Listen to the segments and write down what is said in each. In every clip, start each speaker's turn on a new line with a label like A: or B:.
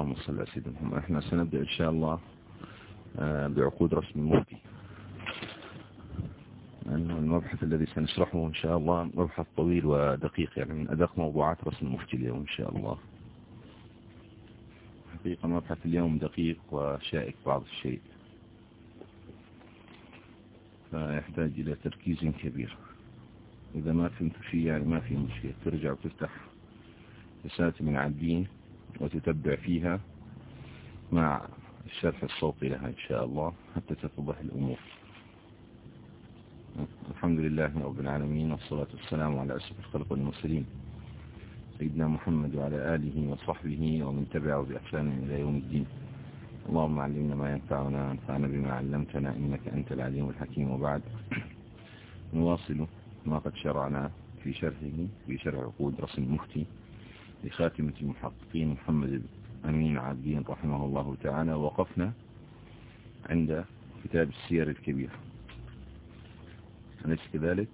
A: اللهم صل على سيدنا محمد. إحنا سنبدأ إن شاء الله آه، بعقود رسم المفتي. المبحث الذي سنشرحه إن شاء الله مبحث طويل ودقيق يعني من أدق موضوعات رسم المفتي اليوم إن شاء الله. حقيقة مبحث اليوم دقيق وشائك بعض الشيء. فيحتاج إلى تركيز كبير. إذا ما فهمت فيه يعني ما في مشكلة. ترجع وتفتح رسالة من عابدين وتتبع فيها مع الشرح الصوتي لها إن شاء الله حتى تتضح الأمور. الحمد لله رب العالمين والصلاة والسلام على أشرف الخلق والمرسلين. سيدنا محمد وعلى آله وصحبه ومن تبعه بإحسان إلى يوم الدين. اللهم علمنا ما ينفعنا وانفعنا بما علمتنا إنك أنت العليم الحكيم. وبعد نواصل ما قد شرعنا في شرحه في شرح عقود رسم المفتي. لخاتمة المحققين محمد أمين عابدين رحمه الله تعالى. وقفنا عند كتاب السير الكبير. أليس كذلك؟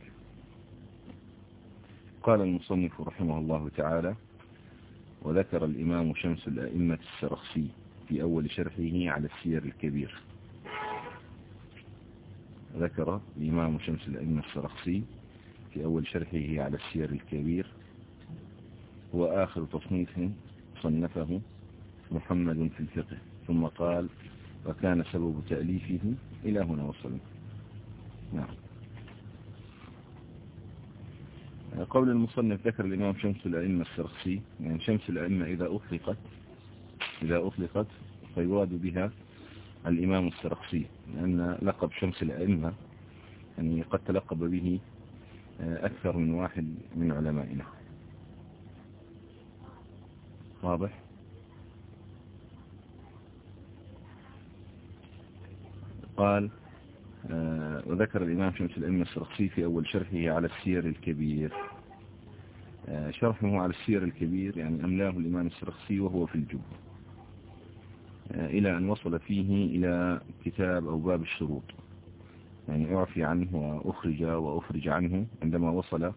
A: قال المصنف رحمه الله تعالى وذكر الإمام شمس الأئمة السرخسي في أول شرحه على السير الكبير. ذكر الإمام شمس الأئمة السرخسي في أول شرحه على السير الكبير هو آخر تصنيف صنفه محمد في الفقه ثم قال وكان سبب تأليفه إلى هنا وصلنا. نعم. قول المصنف ذكر الإمام شمس الأئمة السرخسي يعني شمس الأئمة إذا أطلقت إذا أطلقت فيراد بها الإمام السرخسي لأن لقب شمس الأئمة يعني قد تلقب به أكثر من واحد من علمائنا. واضح. قال آه وذكر الإمام شمس الأئمة السرخسي في أول شرحه على السير الكبير. آه شرحه على السير الكبير يعني أملاه الإمام السرخسي وهو في الجب آه إلى أن وصل فيه إلى كتاب أو باب الشروط. يعني أعفي عنه وأخرج وأخرج عنه عندما وصل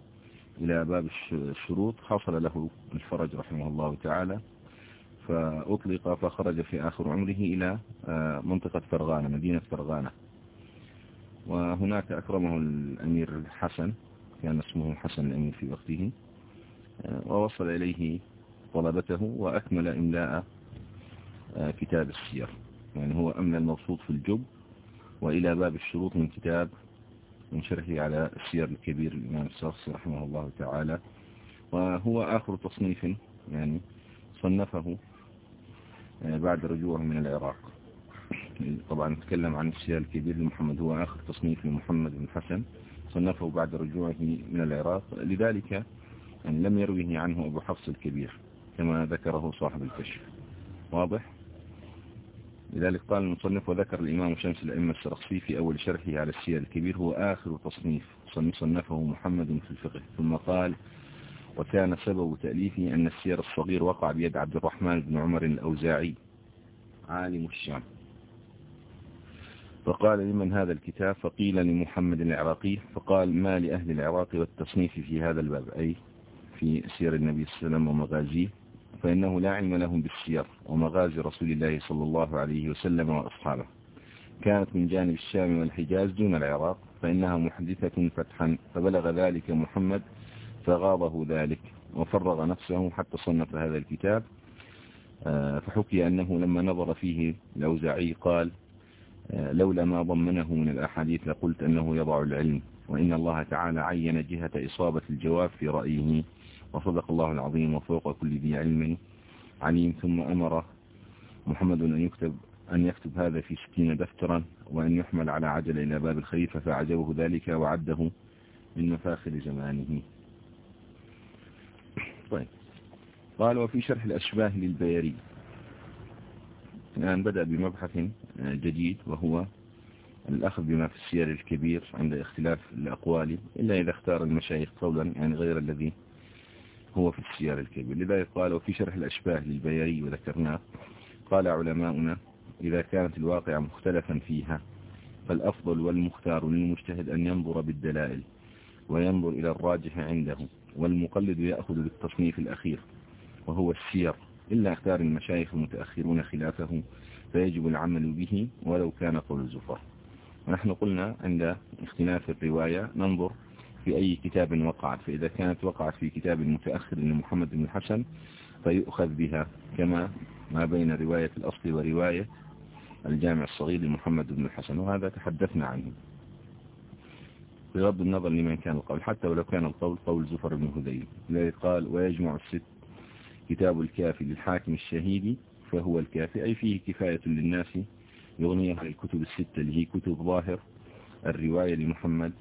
A: إلى باب الشروط حصل له الفرج رحمه الله تعالى فأطلق فخرج في آخر عمره إلى منطقة فرغانة مدينة فرغانة. وهناك أكرمه الأمير الحسن كان اسمه حسن الأمير في وقته ووصل إليه طلبته وأكمل إملاء كتاب السير. يعني هو أمن المبسوط في الجب وإلى باب الشروط من كتاب من شرحه على السير الكبير الإمام السرخسي رحمه الله تعالى. وهو آخر تصنيف يعني صنفه بعد رجوعه من العراق. طبعا نتكلم عن السير الكبير لمحمد. هو آخر تصنيف لمحمد بن حسن. صنفه بعد رجوعه من العراق. لذلك لم يرويه عنه أبو حفص الكبير كما ذكره صاحب الكشف. واضح؟ لذلك قال المصنف وذكر الإمام شمس الأئمة السرخسي في أول شرحه على السير الكبير هو آخر تصنيف صنفه محمد في الفقه. ثم قال وكان سبب تأليفه أن السير الصغير وقع بيد عبد الرحمن بن عمر الأوزاعي عالم الشام. فقال لمن هذا الكتاب؟ فقيل لمحمد العراقي. فقال ما لأهل العراق والتصنيف في هذا الباب؟ أي في سير النبي صلى الله عليه وسلم ومغازيه. فإنه لا علم لهم بالسير ومغازي رسول الله صلى الله عليه وسلم وأصحابه. كانت من جانب الشام والحجاز دون العراق فإنها محدثة فتحا فبلغ ذلك محمد فغاضه ذلك وفرغ نفسه حتى صنف هذا الكتاب. فحكي أنه لما نظر فيه الأوزاعي قال لولا ما ضمنه من الأحاديث لقلت أنه يضع العلم وإن الله تعالى عين جهة إصابة الجواب في رأيه. وصدق الله العظيم وفوق كل ذي علم عليم ثم أمر محمد أن يكتب أن يكتب هذا في ستين دفترا وأن يحمل على عجل إلى باب الخليفة فعجبه ذلك وعده من مفاخر زمانه. طيب. قال وفي شرح الأشباه للبيري الآن بدأ بمبحث جديد وهو الأخذ بما في السير الكبير عند اختلاف الأقوال إلا إذا اختار المشايخ قولا يعني غير الذي هو في السير الكبير. لذلك قال وفي شرح الأشباه للبيري وذكرناه قال علماؤنا إذا كانت الواقع مختلفا فيها فالأفضل والمختار للمجتهد أن ينظر بالدلائل وينظر إلى الراجح عنده والمقلد يأخذ بالتصنيف الأخير وهو السير. إلا اختار المشايخ المتأخرون خلافه فيجب العمل به ولو كان قول الزفر. ونحن قلنا عند اختلاف الرواية ننظر في أي كتاب وقعت فإذا كانت وقعت في كتاب متأخر لمحمد بن الحسن فيؤخذ بها كما ما بين رواية الأصل ورواية الجامع الصغير لمحمد بن الحسن وهذا تحدثنا عنه. بغض النظر لمن كان القول حتى ولو كان القول قول زفر بن هذيل الذي قال ويجمع الست كتاب الكافي للحاكم الشهيد فهو الكافي أي فيه كفاية للناس يغنيها الكتب الستة اللي هي كتب ظاهر الرواية لمحمد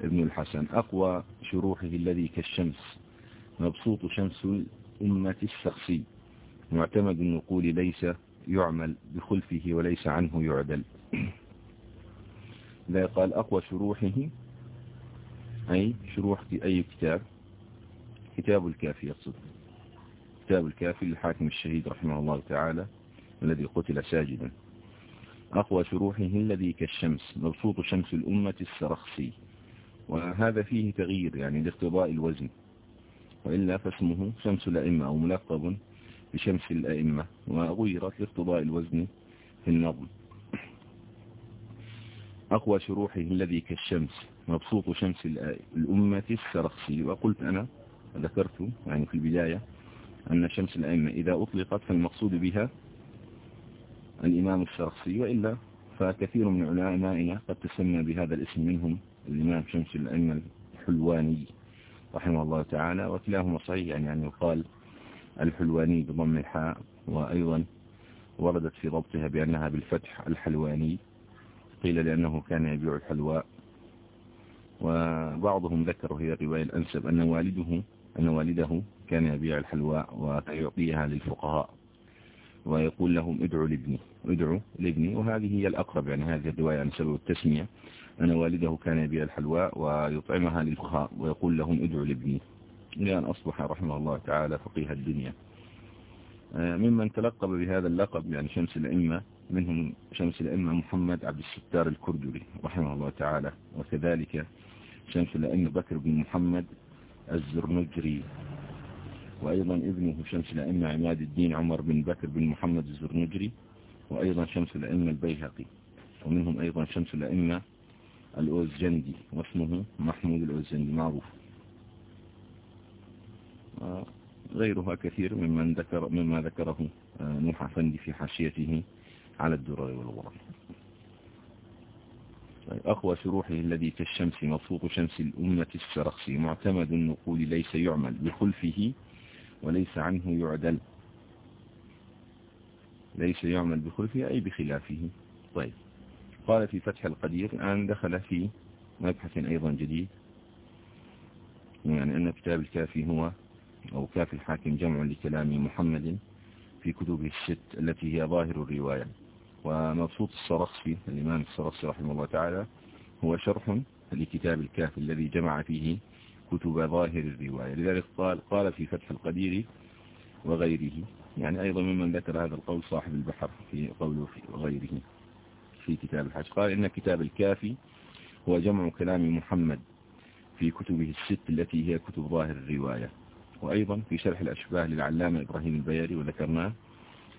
A: ابن الحسن أقوى شروحه الذي كالشمس. مبسوط شمس الأمة الشخصي. معتمد النقول ليس يعمل بخلفه وليس عنه يعدل. لا قال أقوى شروحه أي شروح أي كتاب؟ كتاب الكافي يقصد. كتاب الكافي للحاكم الشهيد رحمه الله تعالى الذي قتل ساجدا. أقوى شروحه الذي كالشمس. مبسوط شمس الأمة السرخسي وهذا فيه تغيير يعني لاقتضاء الوزن. وإلا فاسمه شمس الأئمة أو ملقب بشمس الأئمة وغيرت لاقتضاء الوزن في النظم. أقوى شروحه الذي كالشمس مبسوط شمس الأمة السرخسي. وقلت أنا ذكرت يعني في البداية أن شمس الأئمة إذا أطلقت فالمقصود بها الإمام السرخسي وإلا فكثير من علمائنا قد تسمى بهذا الاسم منهم الإمام شمس الأئمة الحلواني رحمه الله تعالى وكلاهما صحيح يعني, يقال الحلواني بضم الحاء وأيضا وردت في ضبطها بأنها بالفتح الحلواني قيل لأنه كان يبيع الحلواء. وبعضهم ذكروا هي الرواية الأنسب أن والده أن والده كان يبيع الحلواء ويعطيها للفقهاء ويقول لهم ادعوا لابني ادعوا لابني. وهذه هي الأقرب يعني هذه الرواية عن سبب التسمية. أن والده كان يبيع الحلواء ويطعمها للفقهاء ويقول لهم ادعوا لابني. إلى أن أصبح رحمه الله تعالى فقيه الدنيا. آه، ممن تلقب بهذا اللقب يعني شمس الأئمة منهم شمس الأئمة محمد عبد الستار الكردري رحمه الله تعالى وكذلك شمس الأئمة بكر بن محمد الزرنجري وأيضا ابنه شمس الأئمة عماد الدين عمر بن بكر بن محمد الزرنجري وأيضا شمس الأئمة البيهقي ومنهم أيضا شمس الأئمة الأوزجندي واسمه محمود الأوزجندي معروف. غيرها كثير ممن ذكر مما ذكره آه، نوح فندي في حاشيته على الدرر والغرر. طيب، أقوى شروحه الذي كالشمس مبسوط شمس الأمة السرخسي معتمد النقول ليس يعمل بخلفه وليس عنه يعدل. ليس يعمل بخلفه أي بخلافه. طيب قال في فتح القدير الآن دخل في مبحث أيضا جديد يعني أن كتاب الكافي هو أو كافي الحاكم جمع لكلام محمد في كتبه الست التي هي ظاهر الرواية. ومبسوط السرخسي الإمام السرخسي رحمه الله تعالى هو شرح لكتاب الكافي الذي جمع فيه كتب ظاهر الرواية. لذلك قال, قال في فتح القدير وغيره يعني أيضا ممن ذكر هذا القول صاحب البحر في قوله وغيره في كتاب الحج. قال إن كتاب الكافي هو جمع كلام محمد في كتبه الست التي هي كتب ظاهر الرواية. وأيضا في شرح الأشباه للعلامة إبراهيم البياري وذكرناه.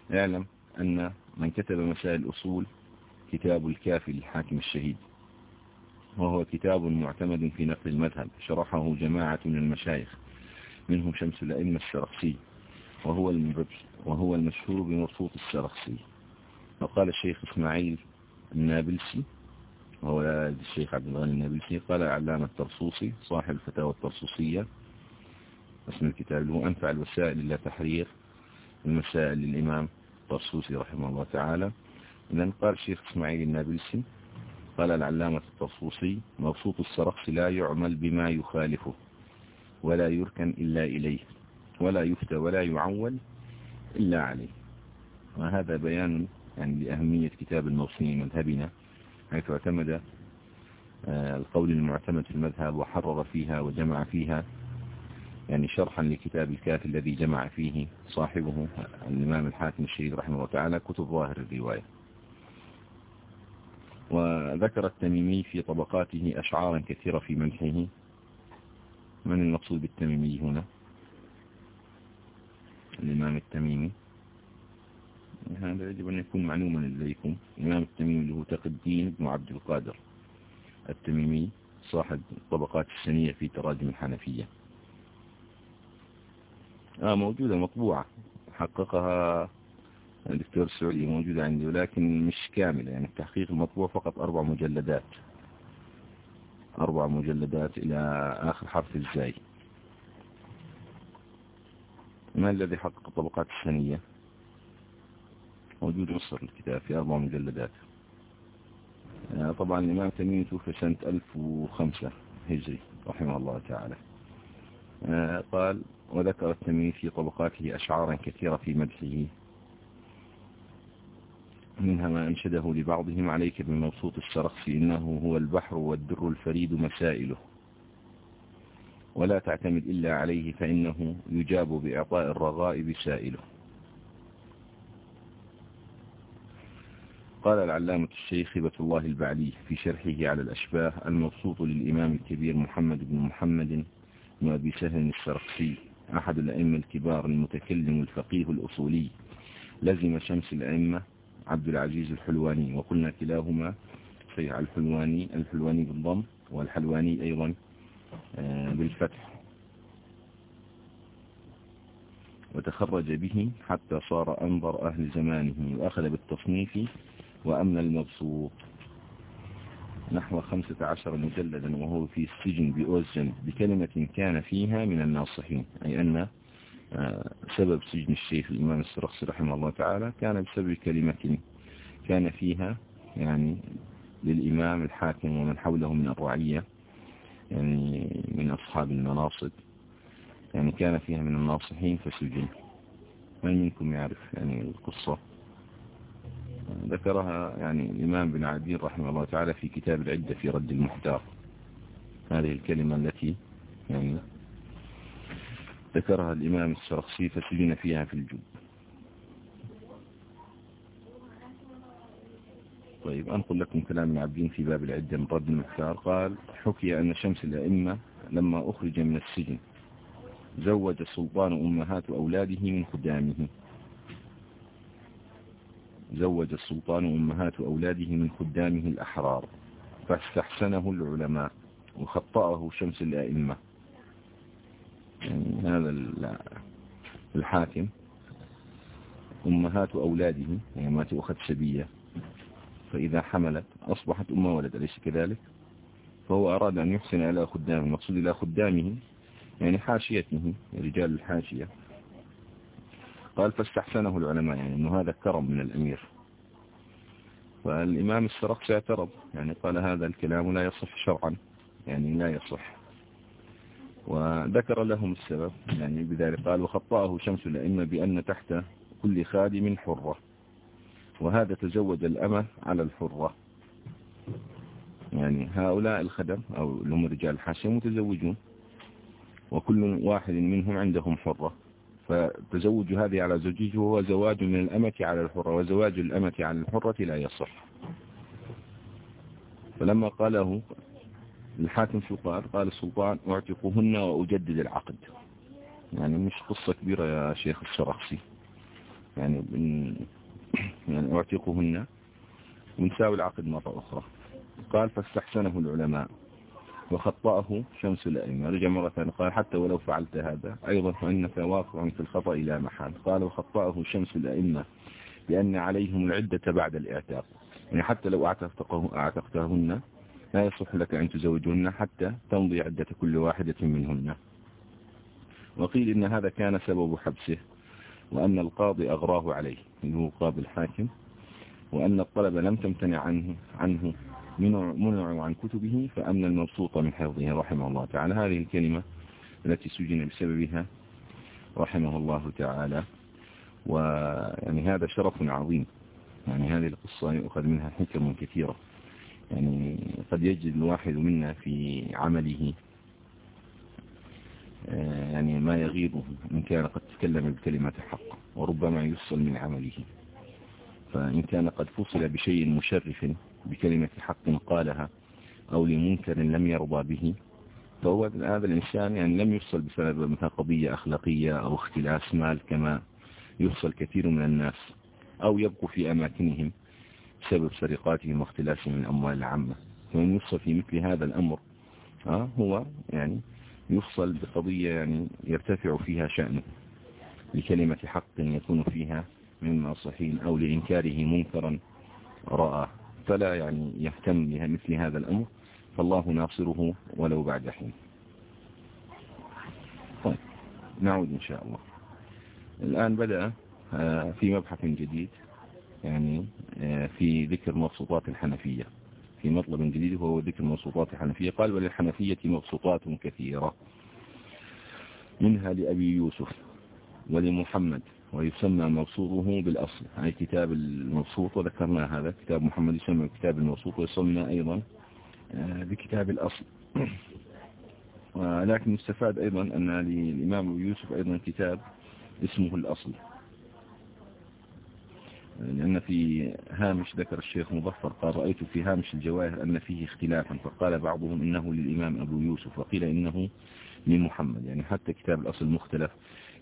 A: يعلم أن من كتب مسائل الأصول كتاب الكافي للحاكم الشهيد. وهو كتاب معتمد في نقل المذهب. شرحه جماعة من المشايخ منهم شمس الأئمة الشرخسي وهو وهو المشهور بمرفوط الشرخسي وقال الشيخ إسماعيل النابلسي وهو الشيخ عبد الغني النابلسي قال علامة الترصوصي صاحب الفتاوى الترصوصية اسم الكتاب هو أنفع الوسائل إلى تحرير المسائل للإمام الطرسوسي رحمه الله تعالى. إذن قال الشيخ إسماعيل النابلسي قال العلامة الطرسوسي مبسوط السرقس لا يعمل بما يخالفه ولا يركن إلا إليه ولا يفتى ولا يعول إلا عليه. وهذا بيان يعني لأهمية كتاب الموصي مذهبنا حيث اعتمد آه، القول المعتمد في المذهب وحرر فيها وجمع فيها يعني شرحا لكتاب الكافي الذي جمع فيه صاحبه الإمام الحاكم الشهيد رحمه الله تعالى كتب ظاهر الرواية. وذكر التميمي في طبقاته أشعارا كثيرة في منحه. من المقصود بالتميمي هنا؟ الإمام التميمي. هذا يجب أن يكون معلوما لديكم إمام التميمي له تقي الدين بن عبد القادر التميمي صاحب الطبقات السنية في تراجم الحنفية. آه موجودة مطبوعة حققها الدكتور السعودي موجودة عندي ولكن مش كاملة. يعني التحقيق المطبوع فقط أربع مجلدات. أربع مجلدات إلى آخر حرف الزاي. ما الذي حقق الطبقات السنية؟ موجود مصر الكتاب في أربع مجلدات. آه، طبعا الإمام تميم توفي سنة 1005 هجري رحمه الله تعالى. آه، قال وذكر التميم في طبقاته أشعارا كثيرة في مدحه منها ما أنشده لبعضهم عليك بمبسوط السرخس إنه هو البحر والدر الفريد مسائله. ولا تعتمد إلا عليه فإنه يجاب بإعطاء الرغائب سائله. قال العلامة الشيخ هبة الله البعلي في شرحه على الأشباه المبسوط للإمام الكبير محمد بن محمد بن أبي سهل السرقسي أحد الأئمة الكبار المتكلم الفقيه الأصولي. لزم شمس الأئمة عبد العزيز الحلواني وقلنا كلاهما في الحلواني الحلواني بالضم والحلواني أيضا آه، بالفتح. وتخرج به حتى صار أنظر أهل زمانه وأخذ بالتصنيف وأمن المبسوط. نحو خمسة عشر مجلدا وهو في السجن بأوزن بكلمة كان فيها من الناصحين. أي أن آه، سبب سجن الشيخ الإمام السرخسي رحمه الله تعالى كان بسبب كلمة كان فيها يعني للإمام الحاكم ومن حوله من الرعية يعني من أصحاب المناصب. يعني كان فيها من الناصحين فسجن. من منكم يعرف يعني القصة؟ ذكرها يعني الإمام بن عدين رحمه الله تعالى في كتاب العدة في رد المحتار. هذه الكلمة التي يعني ذكرها الإمام السرخسي فسجن فيها في الجب طيب أنقل لكم كلام ابن عبدين في باب العدة من رد المحتار. قال حكي أن شمس الأئمة لما أخرج من السجن زوج سلطان أمهات أولاده من خدامه زوج السلطان أمهات أولاده من خدامه الأحرار فاستحسنه العلماء وخطأه شمس الأئمة. يعني هذا الحاكم أمهات أولاده يعني ما تأخذ سبية فإذا حملت أصبحت أم ولد أليس كذلك؟ فهو أراد أن يحسن إلى خدامه المقصود إلى خدامه يعني حاشيته رجال الحاشية. قال فاستحسنه العلماء يعني أنه هذا كرم من الأمير. فالإمام السرقس اعترض يعني قال هذا الكلام لا يصح شرعا يعني لا يصح. وذكر لهم السبب يعني بذلك قال وخطأه شمس الأئمة بأن تحت كل خادم حرة. وهذا تزوج الأمة على الحرة. يعني هؤلاء الخدم أو هم رجال الحاشية متزوجون وكل واحد منهم عندهم حرة. فتزوج هذه على زوجه هو زواج من الأمة على الحرة وزواج الأمة على الحرة لا يصح. فلما قاله الحاكم شو قال قال السلطان أعتقهن وأجدد العقد. يعني مش قصة كبيرة يا شيخ الشرخسي يعني يعني أعتقهن ونساوي العقد مرة أخرى. قال فاستحسنه العلماء. وخطأه شمس الأئمة. رجع مرة ثانية قال حتى ولو فعلت هذا أيضا فإنك واقع في الخطأ إلى محال. قال وخطأه شمس الأئمة بأن عليهم العدة بعد الإعتاق. يعني حتى لو أعتقتهن لا يصح لك أن تزوجهن حتى تمضي عدة كل واحدة منهن. وقيل إن هذا كان سبب حبسه وأن القاضي أغراه عليه هو قاضي الحاكم وأن الطلبة لم تمتنع عنه, عنه. منعوا عن كتبه فأمن المبسوط من حفظه رحمه الله تعالى. هذه الكلمة التي سجن بسببها رحمه الله تعالى. ويعني هذا شرف عظيم. يعني هذه القصة يؤخذ منها حكم كثيرة. يعني قد يجد الواحد منا في عمله آه، يعني ما يغيظه إن كان قد تكلم بكلمة حق وربما يفصل من عمله. فإن كان قد فصل بشيء مشرف بكلمة حق قالها أو لمنكر لم يرضى به. فهو هذا الإنسان يعني لم يفصل بسبب مثلا قضية أخلاقية أو اختلاس مال كما يفصل كثير من الناس أو يبقوا في أماكنهم بسبب سرقاتهم واختلاسهم من الأموال العامة. فمن يفصل في مثل هذا الأمر هو يعني يفصل بقضية يعني يرتفع فيها شأنه. لكلمة حق يكون فيها من ناصحين أو لإنكاره منكرا رأى. فلا يعني يهتم بمثل هذا الأمر فالله ناصره ولو بعد حين. طيب نعود إن شاء الله. الآن بدأ آه، في مبحث جديد يعني آه، في ذكر مبسوطات الحنفية. في مطلب جديد وهو ذكر مبسوطات الحنفية. قال وللحنفية مبسوطات كثيرة منها لأبي يوسف ولمحمد ويسمى مبسوطه بالأصل. أي كتاب المبسوط وذكرنا هذا كتاب محمد يسمى كتاب المبسوط ويسمى أيضا آه، بكتاب الأصل. ولكن يستفاد أيضا أن للإمام يوسف أيضا كتاب اسمه الأصل. لأن في هامش ذكر الشيخ مظفر قال رأيت في هامش الجواهر أن فيه اختلافا. فقال بعضهم إنه للإمام أبو يوسف وقيل إنه لمحمد. يعني حتى كتاب الأصل مختلف.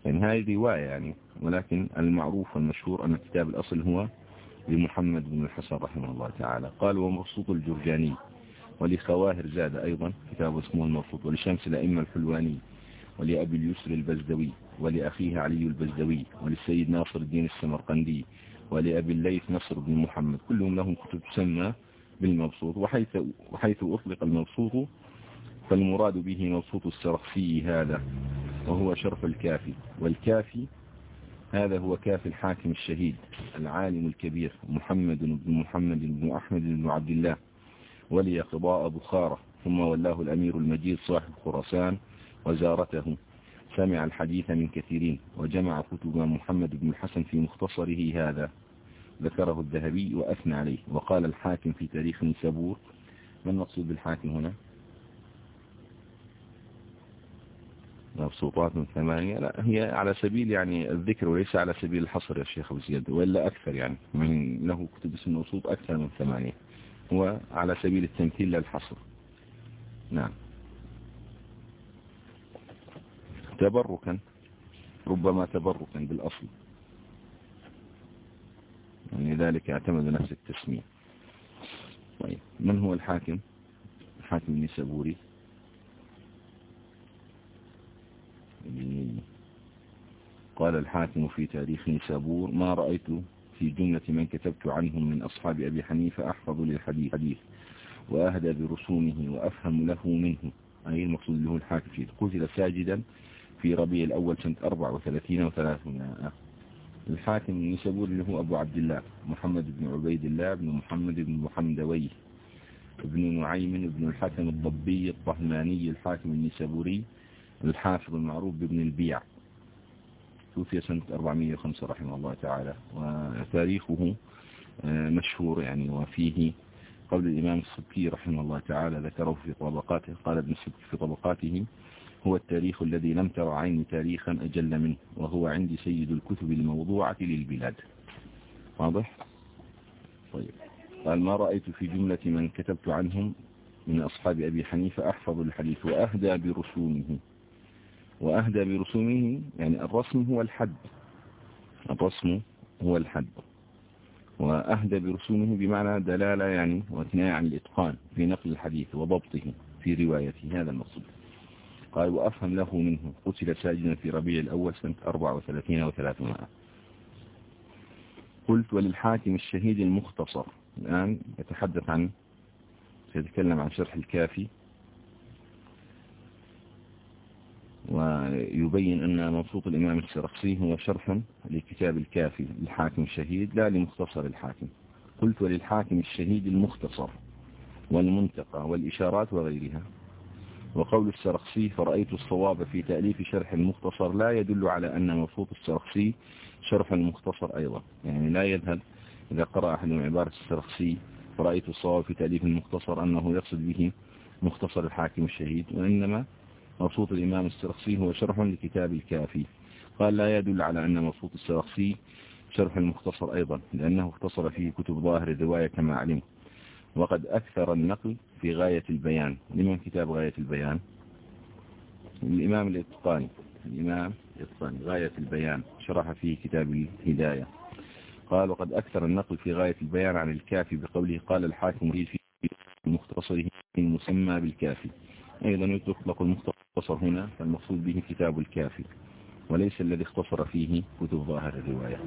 A: يعني هذه رواية يعني ولكن المعروف والمشهور أن كتاب الأصل هو لمحمد بن الحسن رحمه الله تعالى. قال ومبسوط الجرجاني ولخواهر زاد أيضا كتاب اسمه المبسوط ولشمس الأئمة الحلواني ولأبي اليسر البزدوي ولأخيه علي البزدوي وللسيد ناصر الدين السمرقندي ولأبي الليث نصر بن محمد كلهم لهم كتب تسمى بالمبسوط. وحيث, وحيث أطلق المبسوط فالمراد به مبسوط السرخسي هذا. وهو شرف الكافي. والكافي هذا هو كافي الحاكم الشهيد العالم الكبير محمد بن محمد بن أحمد بن عبد الله ولي قضاء بخارة ثم ولاه الأمير المجيد صاحب خراسان وزارته. سمع الحديث من كثيرين وجمع كتب محمد بن الحسن في مختصره هذا. ذكره الذهبي وأثنى عليه. وقال الحاكم في تاريخ نسابور ما المقصود بالحاكم هنا؟ مبسوطات ثمانية. لا هي على سبيل يعني الذكر وليس على سبيل الحصر يا شيخ أبو زياد وإلا أكثر يعني. من له كتب اسم مبسوط أكثر من ثمانية. هو على سبيل التمثيل للحصر. نعم. تبركا. ربما تبركا بالأصل. يعني ذلك اعتمد نفس التسمية. طيب من هو الحاكم؟ الحاكم النسابوري قال الحاكم في تاريخ نسابور ما رأيت في جملة من كتبت عنهم من أصحاب أبي حنيفة أحفظ للحديث حديث وأهدى برسومه وأفهم له منه. أي المقصود له الحاكم فيه. قتل ساجدا في ربيع الأول سنة 34 و300 الحاكم النسابور اللي هو أبو عبد الله محمد بن عبيد الله بن محمد بن محمدوي ابن نعيم بن الحكم الضبي الطهماني الحاكم النسابوري الحافظ المعروف بابن البيع. توفي سنة 405 رحمه الله تعالى وتاريخه آه، مشهور يعني وفيه قول الإمام السبكي رحمه الله تعالى ذكره في طبقاته قال ابن السبكي في طبقاته هو التاريخ الذي لم تر عين تاريخا أجل منه وهو عندي سيد الكتب الموضوعة للبلاد. واضح؟ طيب. قال ما رأيت في جملة من كتبت عنهم من أصحاب أبي حنيفة أحفظ الحديث وأهدى برسومه. وأهدى برسومه يعني الرسم هو الحد. الرسم هو الحد. وأهدى برسومه بمعنى دلالة يعني واثناء عن الإتقان في نقل الحديث وضبطه في روايته. هذا المقصود. قال وأفهم له منه. قتل ساجدا في ربيع الأول سنة 34 و300 قلت وللحاكم الشهيد المختصر. الآن يتحدث عن سيتكلم عن شرح الكافي. ويبين أن مبسوط الإمام السرخسي هو شرح لكتاب الكافي للحاكم الشهيد لا لمختصر الحاكم. قلت وللحاكم الشهيد المختصر والمنتقى والإشارات وغيرها. وقول السرخسي فرأيت الصواب في تأليف شرح المختصر لا يدل على أن مبسوط السرخسي شرح المختصر أيضا. يعني لا يذهب. إذا قرأ أحد من عبارة السرخسي فرأيت الصواب في تأليف المختصر أنه يقصد به مختصر الحاكم الشهيد وإنما مبسوط الإمام السرخسي هو شرح لكتاب الكافي. قال لا يدل على أن مبسوط السرخسي شرح المختصر أيضا لأنه اختصر فيه كتب ظاهر الرواية كما علم وقد أكثر النقل في غاية البيان. لمن كتاب غاية البيان؟ الإمام الإتقاني. الإمام الإتقاني. غاية البيان. شرح فيه كتاب الهداية. قال وقد أكثر النقل في غاية البيان عن الكافي بقوله قال الحاكم في مختصره المسمى بالكافي. أيضا يطلق المختصر هنا فالمقصود به كتاب الكافي وليس الذي اختصر فيه كتب ظاهر الرواية.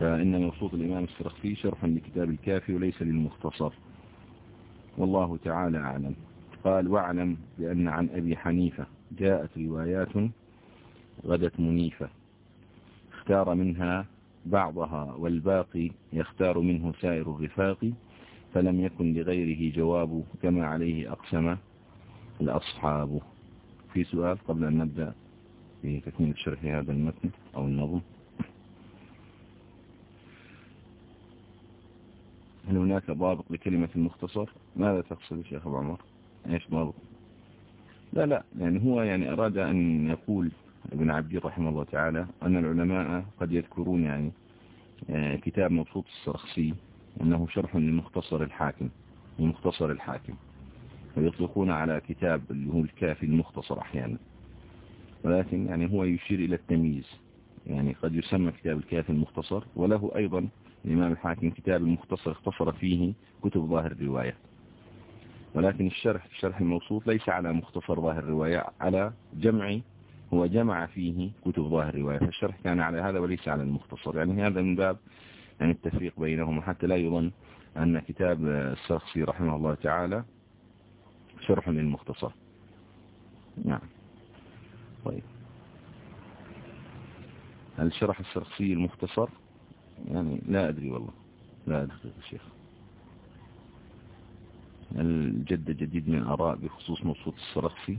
A: فإن مبسوط الإمام السرخسي شرحا لكتاب الكافي وليس للمختصر. والله تعالى أعلم. قال واعلم بأن عن أبي حنيفة جاءت روايات غدت منيفة اختار منها بعضها والباقي يختار منه سائر الرفاق فلم يكن لغيره جواب كما عليه أقسم الأصحاب. في سؤال قبل أن نبدأ في تكميل شرح هذا المتن أو النظم. هل هناك ضابط لكلمة المختصر؟ ماذا تقصد يا شيخ أبو عمر؟ إيش ضابط؟ لا لا يعني هو يعني أراد أن يقول ابن عبدي رحمه الله تعالى أن العلماء قد يذكرون يعني آه، كتاب مبسوط السرخسي أنه شرح لمختصر الحاكم لمختصر الحاكم. ويطلقون على كتاب اللي هو الكافي المختصر أحيانا. ولكن يعني هو يشير إلى التمييز. يعني قد يسمى كتاب الكافي المختصر وله أيضا الإمام الحاكم كتاب المختصر اختصر فيه كتب ظاهر الرواية. ولكن الشرح الشرح الموصوف ليس على مختصر ظاهر الرواية على جمع هو جمع فيه كتب ظاهر الرواية. فالشرح كان على هذا وليس على المختصر. يعني هذا من باب يعني التفريق بينهما حتى لا يظن أن كتاب السرخسي رحمه الله تعالى شرح للمختصر. نعم. طيب. هل شرح السرخسي المختصر؟ يعني لا أدري والله. لا أدري يا شيخ. الجد جديد من أراء بخصوص مبسوط السرخسي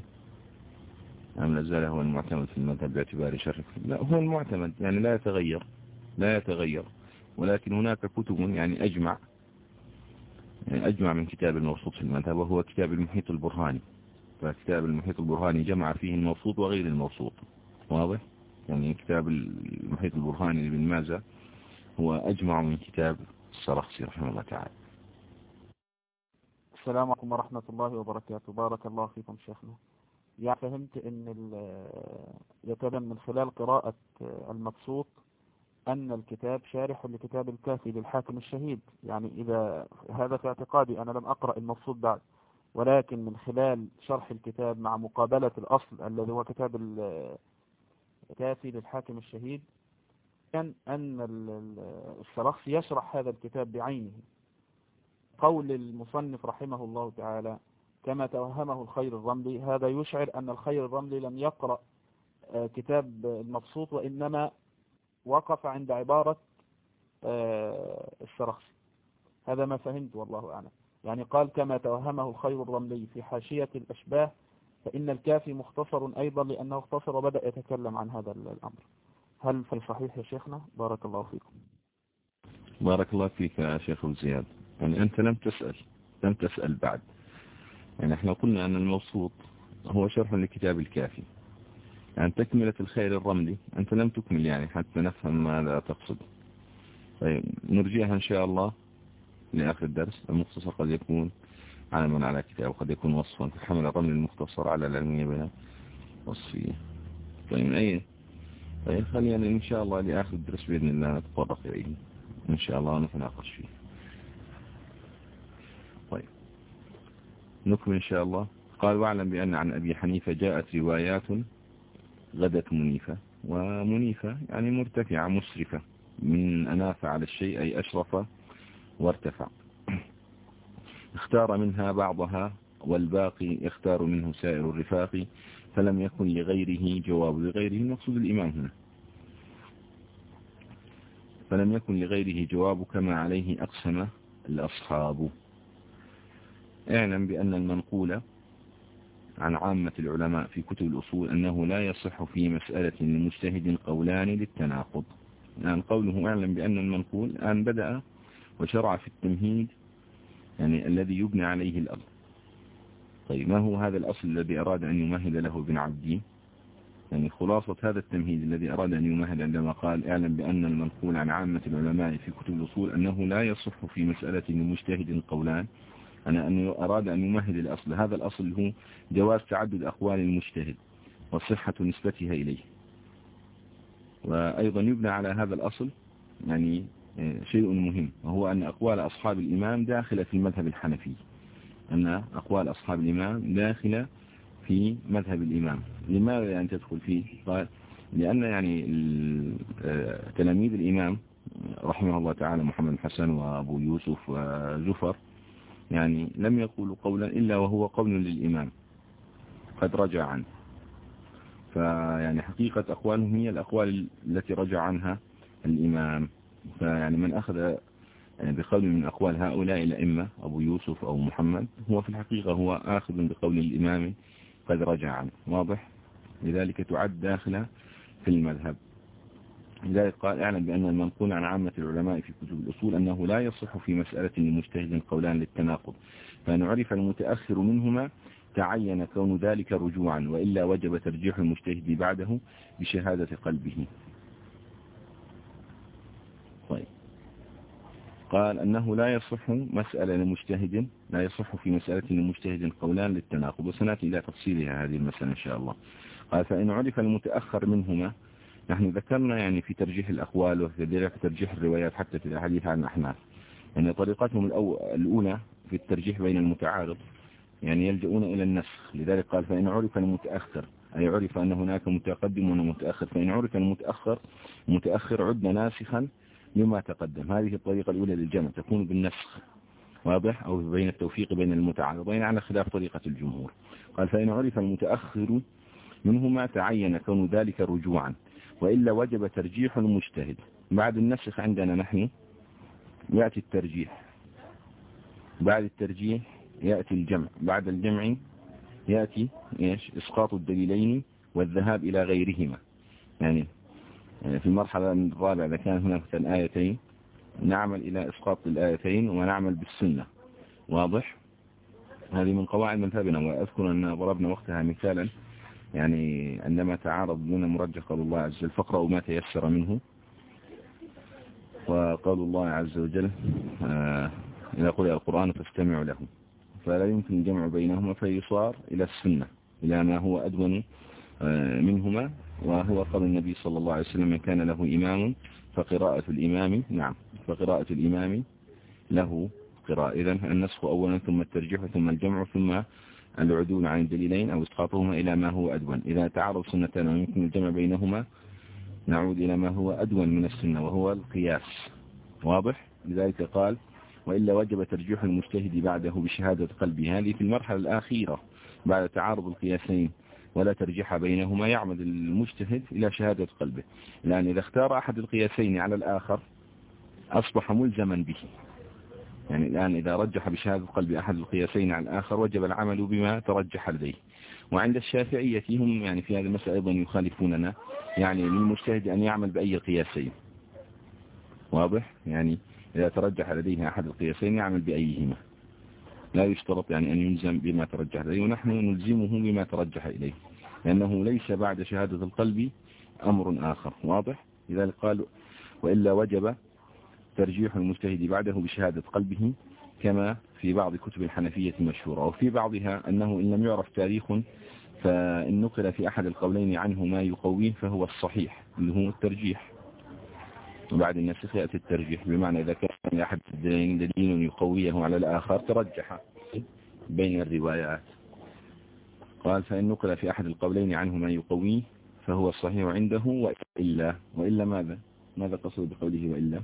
A: أم لا زال هو المعتمد في المذهب باعتبار شرف لا هو المعتمد. يعني لا يتغير. لا يتغير. ولكن هناك كتب يعني أجمع أجمع من كتاب الموصوط في المذهب وهو كتاب المحيط البرهاني. فكتاب المحيط البرهاني جمع فيه الموصوط وغير الموصوط واضح؟ يعني كتاب المحيط البرهاني لابن مازة هو أجمع من كتاب السرخسي رحمه الله تعالى.
B: السلام عليكم ورحمة الله وبركاته. بارك الله فيكم شيخنا. يعني فهمت إن يتبين من خلال قراءة المبسوط أن الكتاب شارح لكتاب الكافي للحاكم الشهيد. يعني إذا هذا في اعتقادي أنا لم أقرأ المبسوط بعد ولكن من خلال شرح الكتاب مع مقابلة الأصل الذي هو كتاب الكافي للحاكم الشهيد كان أن الشرخص يشرح هذا الكتاب بعينه. قول المصنف رحمه الله تعالى كما توهمه الخير الرملي هذا يشعر أن الخير الرملي لم يقرأ آه، كتاب المبسوط وإنما وقف عند عبارة آه، الشرخص. هذا ما فهمت والله أعلم. يعني قال كما توهمه الخير الرملي في حاشية الأشباه فإن الكافي مختصر أيضا لأنه اختصر وبدأ يتكلم عن هذا الأمر. هل في الصحيح يا شيخنا؟ بارك الله فيكم.
A: بارك الله فيك يا شيخ زياد. يعني أنت لم تسأل لم تسأل بعد. يعني إحنا قلنا أن الموصوط هو شرح لكتاب الكافي. يعني تكملة الخير الرملي. أنت لم تكمل يعني حتى نفهم ماذا تقصد. طيب نرجعها إن شاء الله لآخر الدرس. المختصر قد يكون علما على كتاب وقد يكون وصفا حمل الرمل المختصر على العلمية بها وصفية. طيب أي طيب خلينا إن شاء الله لآخر الدرس بإذن الله نتطرق إليه. إن شاء الله نتناقش فيه. طيب نكمل إن شاء الله. قال واعلم بأن عن أبي حنيفة جاءت روايات غدت منيفة ومنيفة يعني مرتفعة مسرفة. من أناف على الشيء أي أشرف وارتفع. اختار منها بعضها والباقي يختار منه سائر الرفاق فلم يكن لغيره جواب. لغيره المقصود الإمام هنا. فلم يكن لغيره جواب كما عليه أقسم الأصحاب. اعلم بأن المنقول عن عامة العلماء في كتب الأصول أنه لا يصح في مسألة لمجتهد قولان للتناقض. يعني قوله أعلم بأن المنقول الآن بدأ وشرع في التمهيد يعني الذي يبنى عليه الأرض طيب ما هو هذا الأصل الذي أراد أن يمهد له ابن عبدين يعني خلاصة هذا التمهيد الذي أراد أن يمهد عندما قال أعلم بأن المنقول عن عامة العلماء في كتب الأصول أنه لا يصح في مسألة لمجتهد قولان. أنه أراد أن يمهد الأصل. هذا الأصل هو جواز تعدد أقوال المجتهد وصحة نسبتها إليه. وأيضا يبنى على هذا الأصل يعني شيء مهم وهو أن أقوال أصحاب الإمام داخلة في المذهب الحنفي. أن أقوال أصحاب الإمام داخلة في مذهب الإمام. لماذا يعني تدخل فيه؟ قال لأن يعني تلاميذ الإمام رحمه الله تعالى محمد حسن وأبو يوسف وزفر يعني لم يقولوا قولا إلا وهو قول للإمام. قد رجع عنه. فيعني حقيقة أقوالهم هي الأقوال التي رجع عنها الإمام. فيعني من أخذ يعني بقول من أقوال هؤلاء الأئمة أبو يوسف أو محمد هو في الحقيقة هو آخذ بقول الإمام قد رجع عنه. واضح؟ لذلك تعد داخلة في المذهب. لذلك قال أعلم بأن المنقول عن عامة العلماء في كتب الأصول أنه لا يصح في مسألة لمجتهد قولان للتناقض فإن عرف المتأخر منهما تعين كون ذلك رجوعا وإلا وجب ترجيح المجتهد بعده بشهادة قلبه. طيب. قال أنه لا يصح مسألة لمجتهد لا يصح في مسألة لمجتهد قولان للتناقض. وسنأتي إلى تفصيلها هذه المسألة إن شاء الله. قال فإن عرف المتأخر منهما نحن ذكرنا يعني في ترجيح الأقوال وفي ترجيح الروايات حتى في الحديث عن الأحناف. يعني طريقتهم الأولى في الترجيح بين المتعارض يعني يلجؤون إلى النسخ. لذلك قال فإن عرف المتأخر أي عرف أن هناك متقدم ومتأخر فإن عرف المتأخر متأخر عد ناسخا لما تقدم. هذه الطريقة الأولى للجمع تكون بالنسخ. واضح؟ أو بين التوفيق بين المتعارضين على خلاف طريقة الجمهور. قال فإن عرف المتأخر منهما تعين كون ذلك رجوعا. وإلا وجب ترجيح المجتهد. بعد النسخ عندنا نحن يأتي الترجيح. بعد الترجيح يأتي الجمع. بعد الجمع يأتي إيش؟ إسقاط الدليلين والذهاب إلى غيرهما. يعني في المرحلة الرابعة إذا كان هناك مثلا آيتين نعمل إلى إسقاط الآيتين ونعمل بالسنة. واضح؟ هذه من قواعد مذهبنا وأذكر أن ضربنا وقتها مثالا يعني عندما تعارض من مرجح قول الله عز وجل فاقرأوا ما تيسر منه. وقول الله عز وجل آه، إذا قرأ القرآن فاستمعوا له. فلا يمكن الجمع بينهما فيصار إلى السنة إلى ما هو أدون آه، منهما. وهو قول النبي صلى الله عليه وسلم كان له إمام فقراءة الإمام. نعم فقراءة الإمام له قراءة. إذا النسخ أولا ثم الترجيح ثم الجمع ثم العدول عن الدليلين أو إسقاطهما إلى ما هو أدون. إذا تعارض سنتان ويمكن الجمع بينهما نعود إلى ما هو أدون من السنة وهو القياس. واضح؟ لذلك قال وإلا وجب ترجيح المجتهد بعده بشهادة قلبه. هذه في المرحلة الأخيرة بعد تعارض القياسين ولا ترجيح بينهما يعمد المجتهد إلى شهادة قلبه. لأن إذا اختار أحد القياسين على الآخر أصبح ملزما به. يعني الآن إذا رجح بشهادة قلب أحد القياسين على الآخر وجب العمل بما ترجح لديه. وعند الشافعية هم يعني في هذه المسألة أيضا يخالفوننا. يعني للمجتهد أن يعمل بأي قياسين. واضح؟ يعني إذا ترجح لديه أحد القياسين يعمل بأيهما. لا يشترط يعني أن يلزم بما ترجح إليه ونحن نلزمه بما ترجح إليه. لأنه ليس بعد شهادة القلب أمر آخر. واضح؟ لذلك قال وإلا وجب ترجيح المجتهد بعده بشهادة قلبه كما في بعض كتب الحنفية مشهورة. وفي بعضها أنه إن لم يعرف تاريخ فإن نقل في أحد القولين عنه ما يقويه فهو الصحيح اللي هو الترجيح. وبعد النسخ يأتي الترجيح بمعنى إذا كان لأحد الدليل دليل يقويه على الآخر ترجح بين الروايات. قال فإن نقل في أحد القولين عنه ما يقويه فهو الصحيح عنده وإلا. وإلا ماذا؟ ماذا قصد بقوله وإلا؟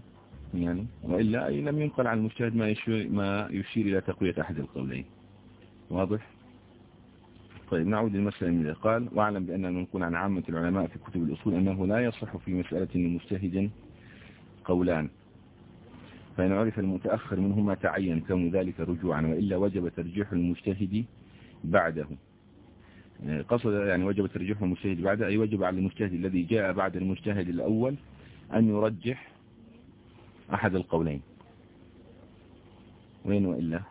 A: يعني وإلا أي لم ينقل عن المجتهد ما يشير, ما يشير إلى تقوية أحد القولين. واضح؟ طيب نعود للمسألة من قال واعلم بأن المنقول عن عامة العلماء في كتب الأصول أنه لا يصح في مسألة لمجتهد قولان. فإن عرف المتأخر منهما تعين كون ذلك رجوعا وإلا وجب ترجيح المجتهد بعده. قصد يعني وجب ترجيح المجتهد بعده أي وجب على المجتهد الذي جاء بعد المجتهد الأول أن يرجح أحد القولين. وين وإلا؟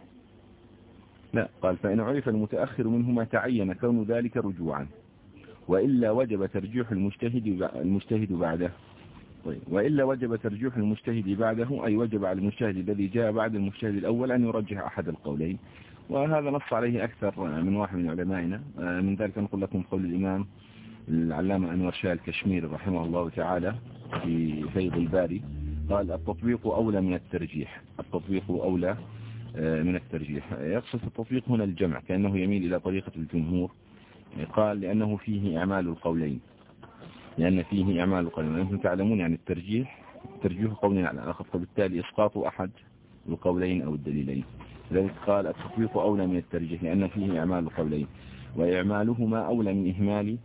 A: لا قال فإن عرف المتأخر منهما تعين كون ذلك رجوعا. وإلا وجب ترجيح المجتهد المجتهد بعده. طيب وإلا وجب ترجيح المجتهد بعده أي وجب على المجتهد الذي جاء بعد المجتهد الأول أن يرجح أحد القولين. وهذا نص عليه أكثر من واحد من علمائنا. من ذلك نقول لكم قول الإمام العلامة أنور شاه الكشمير رحمه الله تعالى في فيض الباري. قال التطبيق أولى من الترجيح. التطبيق أولى آه، من الترجيح. يقصد التطبيق هنا الجمع كأنه يميل إلى طريقة الجمهور. قال لأنه فيه إعمال القولين. لأن فيه إعمال القولين. أنتم تعلمون يعني الترجيح ترجيح قولين على الآخر فبالتالي إسقاط أحد القولين أو الدليلين. لذلك قال التطبيق أولى من الترجيح لأن فيه إعمال القولين. وإعمالهما أولى من إهمال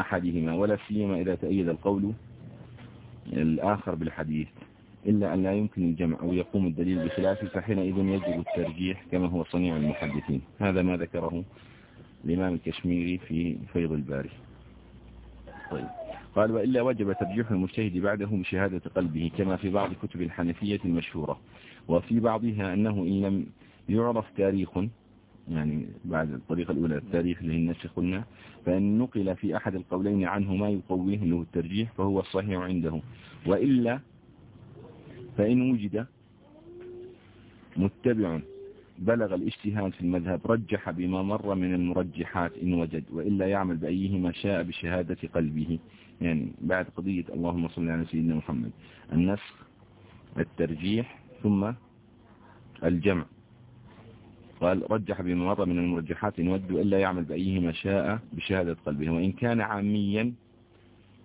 A: أحدهما ولا سيما إذا تأيد القول الآخر بالحديث. إلا أن لا يمكن الجمع أو يقوم الدليل بخلافه فحينئذ يجب الترجيح كما هو صنيع المحدثين. هذا ما ذكره الإمام الكشميري في فيض الباري. طيب. قال وإلا وجب ترجيح المجتهد بعده بشهادة قلبه كما في بعض كتب الحنفية المشهورة. وفي بعضها أنه إن لم يعرف تاريخ يعني بعد الطريقة الأولى التاريخ اللي النسخ قلنا فإن نقل في أحد القولين عنه ما يقويه له الترجيح فهو الصحيح عنده. وإلا فإن وجد متبع بلغ الاجتهاد في المذهب رجح بما مر من المرجحات إن وجد وإلا يعمل بأيهما شاء بشهادة قلبه. يعني بعد قضية اللهم صل على سيدنا محمد النسخ الترجيح ثم الجمع. قال رجح بما مر من المرجحات إن ود وإلا يعمل بأيهما شاء بشهادة قلبه. وإن كان عاميا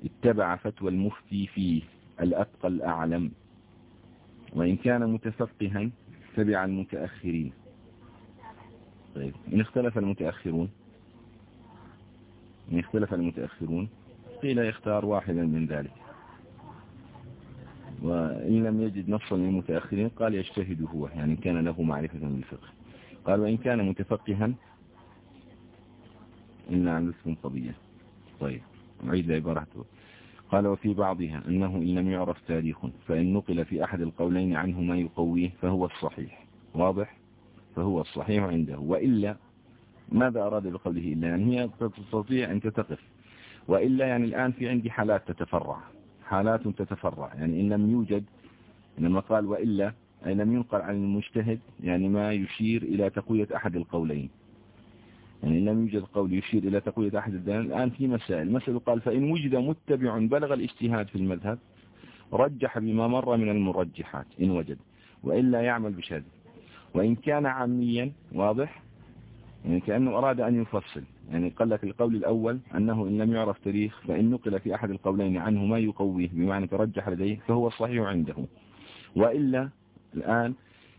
A: اتبع فتوى المفتي فيه الأتقى الأعلم. وإن كان متفقها تبع المتأخرين. طيب إن اختلف المتأخرون إن اختلف المتأخرون قيل يختار واحدا من ذلك. وإن لم يجد نصا للمتأخرين قال يجتهد هو يعني كان له معرفة بالفقه. قال وإن كان متفقها إن عن قضية طيب نعيد عبارته قال وفي بعضها أنه إن لم يعرف تاريخ فإن نقل في أحد القولين عنه ما يقويه فهو الصحيح. واضح؟ فهو الصحيح عنده. وإلا ماذا أراد بقوله إلا؟ يعني هي تستطيع أن تتقف. وإلا يعني الآن في عندي حالات تتفرع. حالات تتفرع. يعني إن لم يوجد إنما قال وإلا أي لم ينقل عن المجتهد يعني ما يشير إلى تقوية أحد القولين. يعني لم يوجد قول يشير إلى تقوية أحد الدلال الآن في مسائل. مسألة قال فإن وجد متبع بلغ الاجتهاد في المذهب رجح بما مر من المرجحات إن وجد. وإلا يعمل بشهادة وإن كان عاميا واضح؟ يعني كأنه أراد أن يفصل. يعني قال لك القول الأول أنه إن لم يعرف تاريخ فإن نقل في أحد القولين عنه ما يقويه بمعنى ترجح لديه فهو الصحيح عنده. وإلا الآن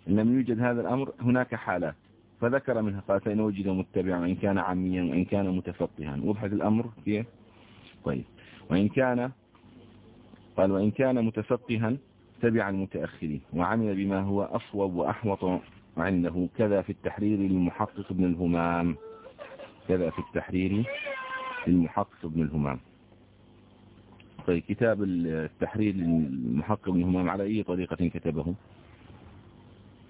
A: إن لم يوجد هذا الأمر هناك حالات. فذكر منها قال فإن وجد متبعا وإن كان عاميا وإن كان متفقها. وضحت الأمر كيف طيب. وإن كان قال وإن كان متفقها تبع المتأخرين وعمل بما هو أصوب وأحوط عنده. كذا في التحرير للمحقق ابن الهمام. كذا في التحرير للمحقق ابن الهمام. طيب كتاب التحرير للمحقق ابن الهمام على أي طريقة كتبه؟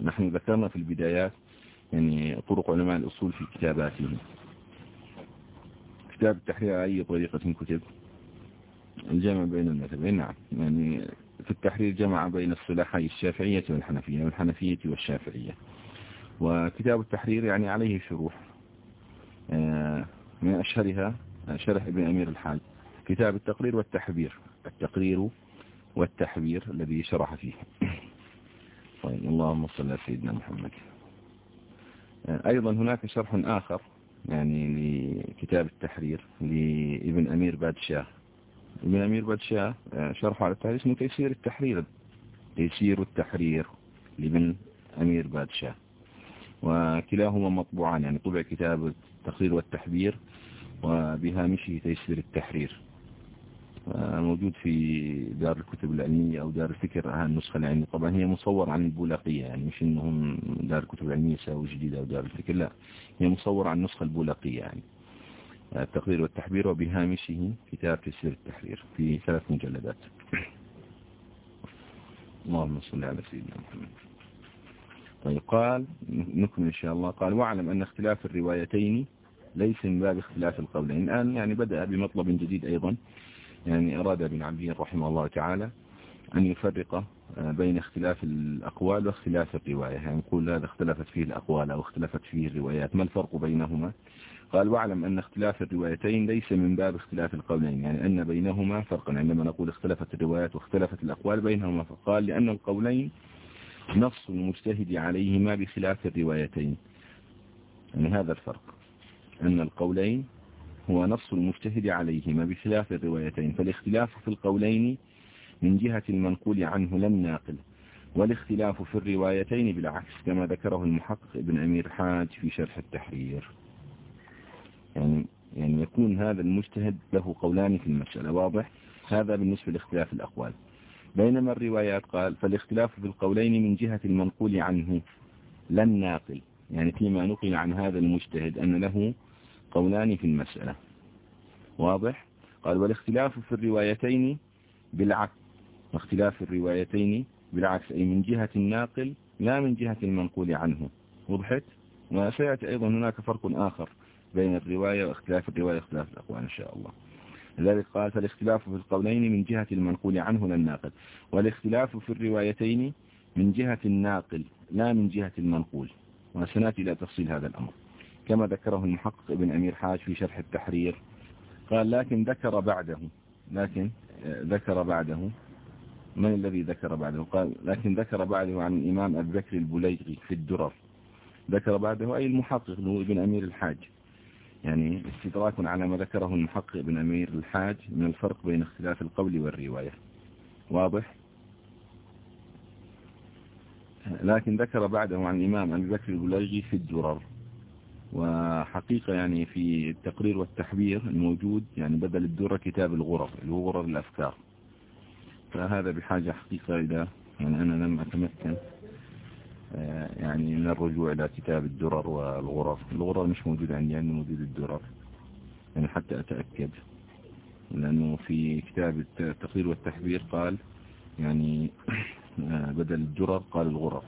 A: نحن ذكرنا في البدايات يعني طرق علماء الأصول في كتاباتهم. كتاب التحرير على أي طريقة كتب؟ الجمع بين المذهبين نعم. يعني في التحرير جمع بين الصلاحي الشافعية والحنفية والحنفية والشافعية. وكتاب التحرير يعني عليه شروح. آه، من أشهرها شرح ابن أمير الحاج. كتاب التقرير والتحبير. التقرير والتحبير الذي شرح فيه. طيب اللهم صل على سيدنا محمد. أيضا هناك شرح آخر يعني لكتاب التحرير لابن أمير بادشاه. ابن أمير بادشاه آه، شرحه على التحرير اسمه تيسير التحرير. تيسير التحرير لابن أمير بادشاه. وكلاهما مطبوعان يعني طبع كتاب التقرير والتحبير وبهامشه تيسير التحرير. موجود في دار الكتب العلمية أو دار الفكر النسخة العلمية. طبعا هي مصور عن البولاقية يعني مش إنهم دار الكتب العلمية ساوي جديدة أو دار الفكر لا. هي مصور عن النسخة البولاقية يعني. التقرير والتحبير وبهامشه كتاب تسير التحرير في ثلاث مجلدات. اللهم صل على سيدنا محمد. طيب قال نكمل إن شاء الله. قال واعلم أن اختلاف الروايتين ليس من باب اختلاف القولين. الآن يعني بدأ بمطلب جديد أيضا. يعني أراد ابن عبدين رحمه الله تعالى أن يفرق بين اختلاف الأقوال واختلاف الرواية. يعني نقول هذا اختلفت فيه الأقوال أو اختلفت فيه الروايات ما الفرق بينهما؟ قال واعلم أن اختلاف الروايتين ليس من باب اختلاف القولين. يعني أن بينهما فرقا عندما نقول اختلفت الروايات واختلفت الأقوال بينهما فقال لأن القولين نص المجتهد عليهما بخلاف الروايتين. يعني هذا الفرق. أن القولين هو نص المجتهد عليهما بخلاف الروايتين فالاختلاف في القولين من جهة المنقول عنه لا الناقل والاختلاف في الروايتين بالعكس كما ذكره المحقق ابن أمير حاج في شرح التحرير. يعني, يعني يكون هذا المجتهد له قولان في المسألة واضح؟ هذا بالنسبة لاختلاف الأقوال. بينما الروايات قال فالاختلاف في القولين من جهة المنقول عنه لا الناقل يعني فيما نقل عن هذا المجتهد أن له قولان في المسألة. واضح؟ قال والاختلاف في الروايتين بالعكس. واختلاف الروايتين بالعكس أي من جهة الناقل لا من جهة المنقول عنه. وضحت؟ وسيأتي أيضا هناك فرق آخر بين الرواية واختلاف الرواية واختلاف الأقوال إن شاء الله. لذلك قال فالاختلاف في القولين من جهة المنقول عنه لا الناقل. والاختلاف في الروايتين من جهة الناقل لا من جهة المنقول. وسنأتي إلى تفصيل هذا الأمر. كما ذكره المحقق ابن أمير حاج في شرح التحرير. قال لكن ذكر بعده لكن ذكر بعده. من الذي ذكر بعده؟ قال لكن ذكر بعده عن الإمام أبي بكر البليغي في الدرر. ذكر بعده أي المحقق هو ابن أمير الحاج. يعني استدراك على ما ذكره المحقق ابن أمير الحاج من الفرق بين اختلاف القول والرواية. واضح؟ لكن ذكر بعده عن الإمام أبي بكر البليغي في الدرر. وحقيقة يعني في التقرير والتحبير الموجود يعني بدل الدرة كتاب الغرر اللي هو غرر الأفكار. فهذا بحاجة حقيقة إلى يعني أنا لم أتمكن آه، يعني من الرجوع إلى كتاب الدرر والغرر الغرر مش موجود عندي يعني موجود الدرر. يعني حتى أتأكد. لأنه في كتاب التقرير والتحبير قال يعني آه، بدل الدرر قال الغرر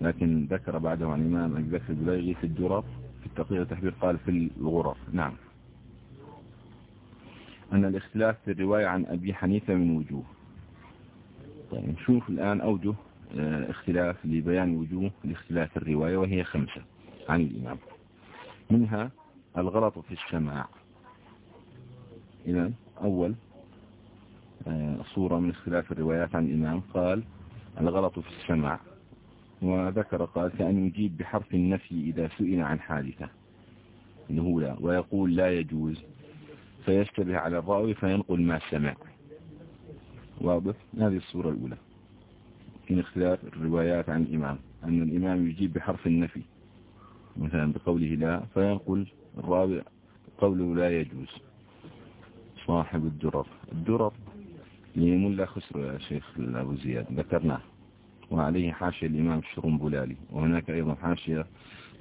A: لكن ذكر بعده عن الإمام أبي بكر في الدرر في التقرير والتحبير قال في الغرر نعم. أن الاختلاف في الرواية عن أبي حنيفة من وجوه. طيب نشوف الآن أوجه آه، اختلاف لبيان وجوه لاختلاف الرواية وهي خمسة عن الإمام. منها الغلط في السماع. إذا أول آه، صورة من اختلاف الروايات عن الإمام قال الغلط في السماع. وذكر قال كأن يجيب بحرف النفي إذا سئل عن حادثة. لا. ويقول لا يجوز. فيشتبه على الراوي فينقل ما سمع. واضح؟ هذه الصورة الأولى. من اختلاف الروايات عن الإمام. أن الإمام يجيب بحرف النفي. مثلا بقوله لا فينقل الراوي قوله لا يجوز. صاحب الدرر. الدرر لملا خسر يا شيخ أبو زياد. ذكرناه. وعليه حاشية الإمام الشرنبلالي وهناك أيضا حاشية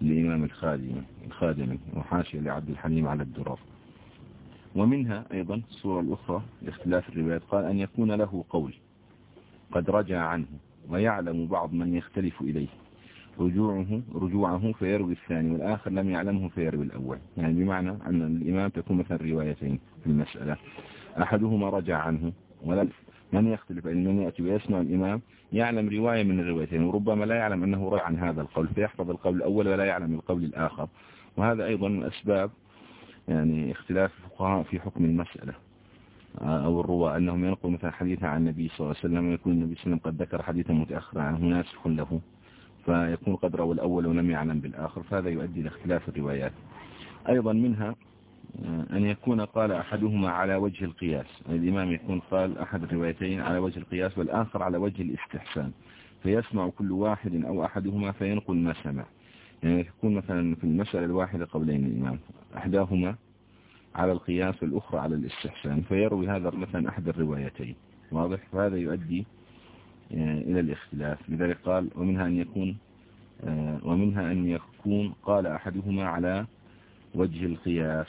A: للإمام الخادمي الخادمي وحاشية لعبد الحليم على الدرر ومنها أيضا الصورة الأخرى لاختلاف الروايات قال أن يكون له قول قد رجع عنه ويعلم بعض من يختلف إليه. رجوعه رجوعه فيروي الثاني والآخر لم يعلمه فيروي الأول. يعني بمعنى أن الإمام تكون مثلا روايتين في المسألة. أحدهما رجع عنه من يختلف أن من يأتي ويسمع الإمام يعلم رواية من الروايتين وربما لا يعلم أنه رجع عن هذا القول فيحفظ القول الأول ولا يعلم القول الآخر. وهذا أيضا من أسباب يعني اختلاف الفقهاء في حكم المسألة أو الرواة أنهم ينقل مثلا حديثا عن النبي صلى الله عليه وسلم ويكون النبي صلى الله عليه وسلم قد ذكر حديثا متأخرا عنه ناسخ له فيكون قد روى الأول ولم يعلم بالآخر فهذا يؤدي إلى اختلاف الروايات. أيضا منها آه، أن يكون قال أحدهما على وجه القياس. الإمام يكون قال أحد الروايتين على وجه القياس والآخر على وجه الاستحسان. فيسمع كل واحد أو أحدهما فينقل ما سمع. يعني يكون مثلا في المسألة الواحدة قولين الإمام. أحداهما على القياس والأخرى على الاستحسان. فيروي هذا مثلا أحد الروايتين. واضح؟ فهذا يؤدي آه، إلى الاختلاف. لذلك قال ومنها أن يكون آه، ومنها أن يكون قال أحدهما على وجه القياس.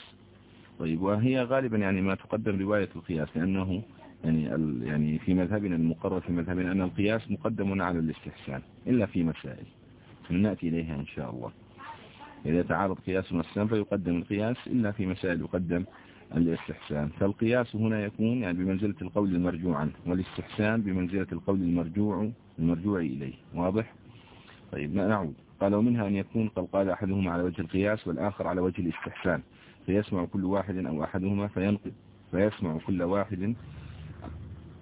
A: طيب وهي غالبا يعني ما تقدم رواية القياس لأنه يعني يعني في مذهبنا المقرر في مذهبنا أن القياس مقدم على الاستحسان إلا في مسائل. نأتي إليها إن شاء الله. إذا تعارض قياس والسلام فيقدم القياس إلا في مسائل يقدم الاستحسان. فالقياس هنا يكون يعني بمنزلة القول المرجوع عنه والاستحسان بمنزلة القول المرجوع المرجوع إليه. واضح؟ طيب نعود؟ قال ومنها أن يكون قد قال أحدهما على وجه القياس والآخر على وجه الاستحسان. فيسمع كل واحد أو أحدهما فينقل فيسمع كل واحد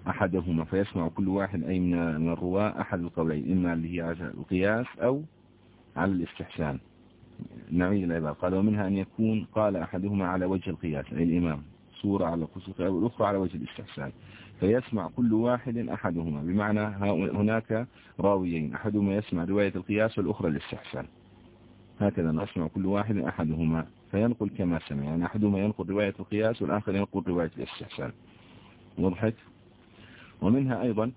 A: أحدهما فيسمع كل واحد أي من الرواة أحد القولين إما اللي هي على القياس أو على الاستحسان. نعيد العبارة قال ومنها أن يكون قال أحدهما على وجه القياس أي الإمام. صورة على قصة والأخرى على وجه الاستحسان. فيسمع كل واحد أحدهما. بمعنى هناك راويين. أحدهما يسمع رواية القياس والأخرى الاستحسان هكذا نسمع كل واحد أحدهما. فينقل كما سمع. يعني أحدهما ينقل رواية القياس والآخر ينقل رواية الاستحسان. وضحت ومنها أيضا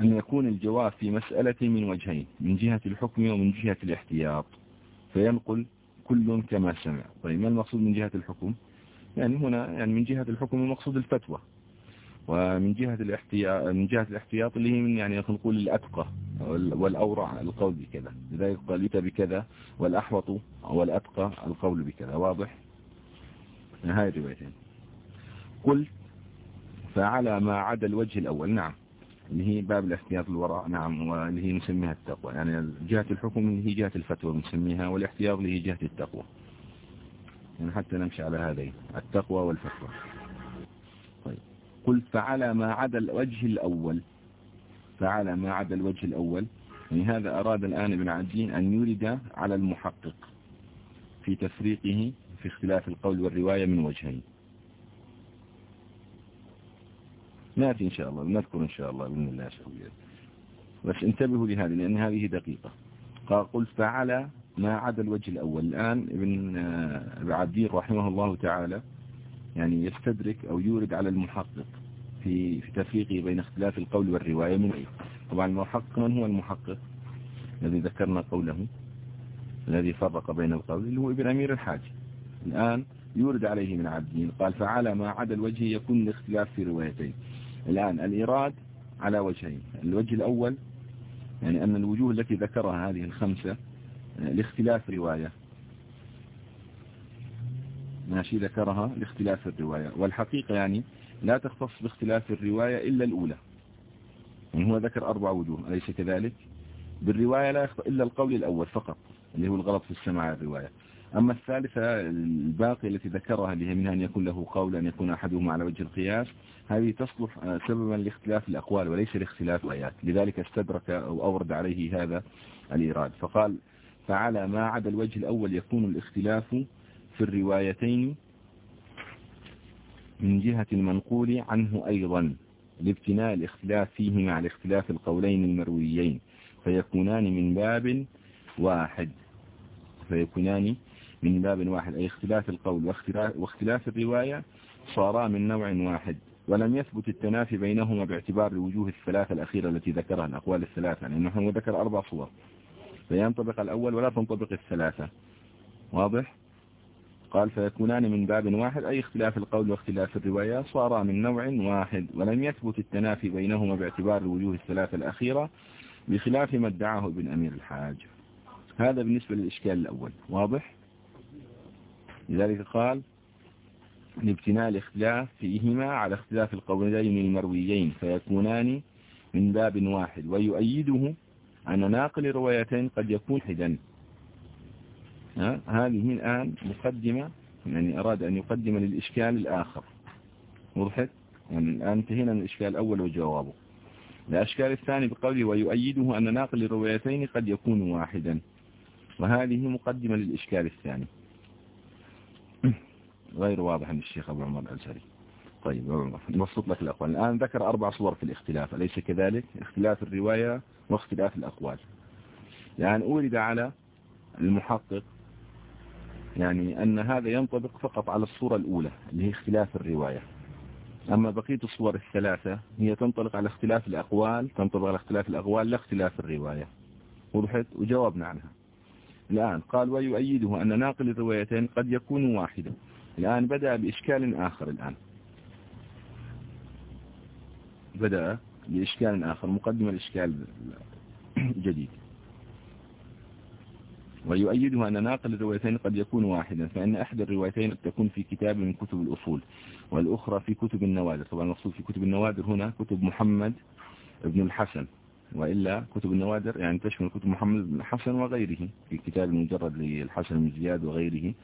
A: أن يكون الجواب في مسألة من وجهين من جهة الحكم ومن جهة الاحتياط. فينقل كل كما سمع. طيب ما المقصود من جهة الحكم؟ يعني هنا يعني من جهة الحكم المقصود الفتوى. ومن جهة الاحتياط من جهة الاحتياط اللي هي من يعني نقول الأتقى والأورع القول بكذا. لذلك قال بكذا والأحوط والأتقى القول بكذا. واضح؟ هاي الروايتين قلت فعلى ما عدا الوجه الأول. نعم. اللي هي باب الاحتياط الوراء. نعم. واللي هي نسميها التقوى. يعني جهة الحكم اللي هي جهة الفتوى نسميها والاحتياط اللي هي جهة التقوى. يعني حتى نمشي على هذين التقوى والفتوى. قلت فعلى ما عدا الوجه الأول. فعلى ما عدا الوجه الأول. يعني هذا أراد الآن ابن عجين أن يرد على المحقق في تفريقه في اختلاف القول والرواية من وجهين. نأتي إن شاء الله نذكر إن شاء الله بإذن الله شوية بس انتبهوا لهذه لأن هذه دقيقة. قلت فعلى ما عدا الوجه الأول. الآن ابن عبدين رحمه الله تعالى يعني يستدرك أو يورد على المحقق في في تفريقه بين اختلاف القول والرواية من أي طبعا المحقق من هو المحقق الذي ذكرنا قوله؟ الذي فرق بين القول اللي هو ابن أمير الحاج. الآن يورد عليه من عبدين قال فعلى ما عدا الوجه يكون الاختلاف في روايتين. الآن الإيراد على وجهين. الوجه الأول يعني أن الوجوه التي ذكرها هذه الخمسة لاختلاف رواية. ماشي ذكرها لاختلاف الرواية. والحقيقة يعني لا تختص باختلاف الرواية إلا الأولى. يعني هو ذكر أربع وجوه أليس كذلك؟ بالرواية لا يخطأ إلا القول الأول فقط اللي هو الغلط في السماع الرواية. أما الثالثة الباقي التي ذكرها اللي هي منها أن يكون له قول أن يكون أحدهما على وجه القياس هذه تصلح سببا لاختلاف الأقوال وليس لاختلاف الآيات. لذلك استدرك أو أورد عليه هذا الإيراد. فقال فعلى ما عدا الوجه الأول يكون الاختلاف في الروايتين من جهة المنقول عنه أيضا لابتناء الاختلاف فيه مع الاختلاف القولين المرويين فيكونان من باب واحد. فيكونان من باب واحد أي اختلاف القول واختلاف, واختلاف الرواية صارا من نوع واحد ولم يثبت التنافي بينهما باعتبار الوجوه الثلاثة الأخيرة التي ذكرها الأقوال الثلاثة لأنه يعني ذكر أربع صور. فينطبق الأول ولا تنطبق الثلاثة. واضح؟ قال فيكونان من باب واحد أي اختلاف القول واختلاف الرواية صارا من نوع واحد ولم يثبت التنافي بينهما باعتبار الوجوه الثلاثة الأخيرة بخلاف ما ادعاه ابن أمير الحاج. هذا بالنسبة للإشكال الأول. واضح؟ لذلك قال لابتناء الاختلاف فيهما على اختلاف القولين المرويين فيكونان من باب واحد ويؤيده أن ناقل الروايتين قد يكون حدا هذه الآن مقدمة يعني أراد أن يقدم للإشكال الآخر. وضحت يعني الآن انتهينا من الإشكال الأول وجوابه. الأشكال الثاني بقوله ويؤيده أن ناقل الروايتين قد يكون واحدا. وهذه مقدمة للإشكال الثاني. غير واضح عند الشيخ أبو عمر الأزهري. طيب نبسط لك الأقوال. الآن ذكر أربع صور في الاختلاف أليس كذلك؟ اختلاف الرواية واختلاف الأقوال. يعني أورد على المحقق يعني أن هذا ينطبق فقط على الصورة الأولى اللي هي اختلاف الرواية. أما بقية الصور الثلاثة هي تنطلق على اختلاف الأقوال تنطبق على اختلاف الأقوال لا اختلاف الرواية. وضحت؟ وجاوبنا عنها. الآن قال ويؤيده أن ناقل الروايتين قد يكون واحدا. الآن بدأ بإشكال آخر الآن. بدأ بإشكال آخر مقدمة الإشكال جديد. ويؤيده أن ناقل الروايتين قد يكون واحدا فإن أحد الروايتين قد تكون في كتاب من كتب الأصول والأخرى في كتب النوادر. طبعا المقصود في كتب النوادر هنا كتب محمد بن الحسن وإلا كتب النوادر يعني تشمل كتب محمد بن الحسن وغيره في كتاب المجرد للحسن بن زياد وغيره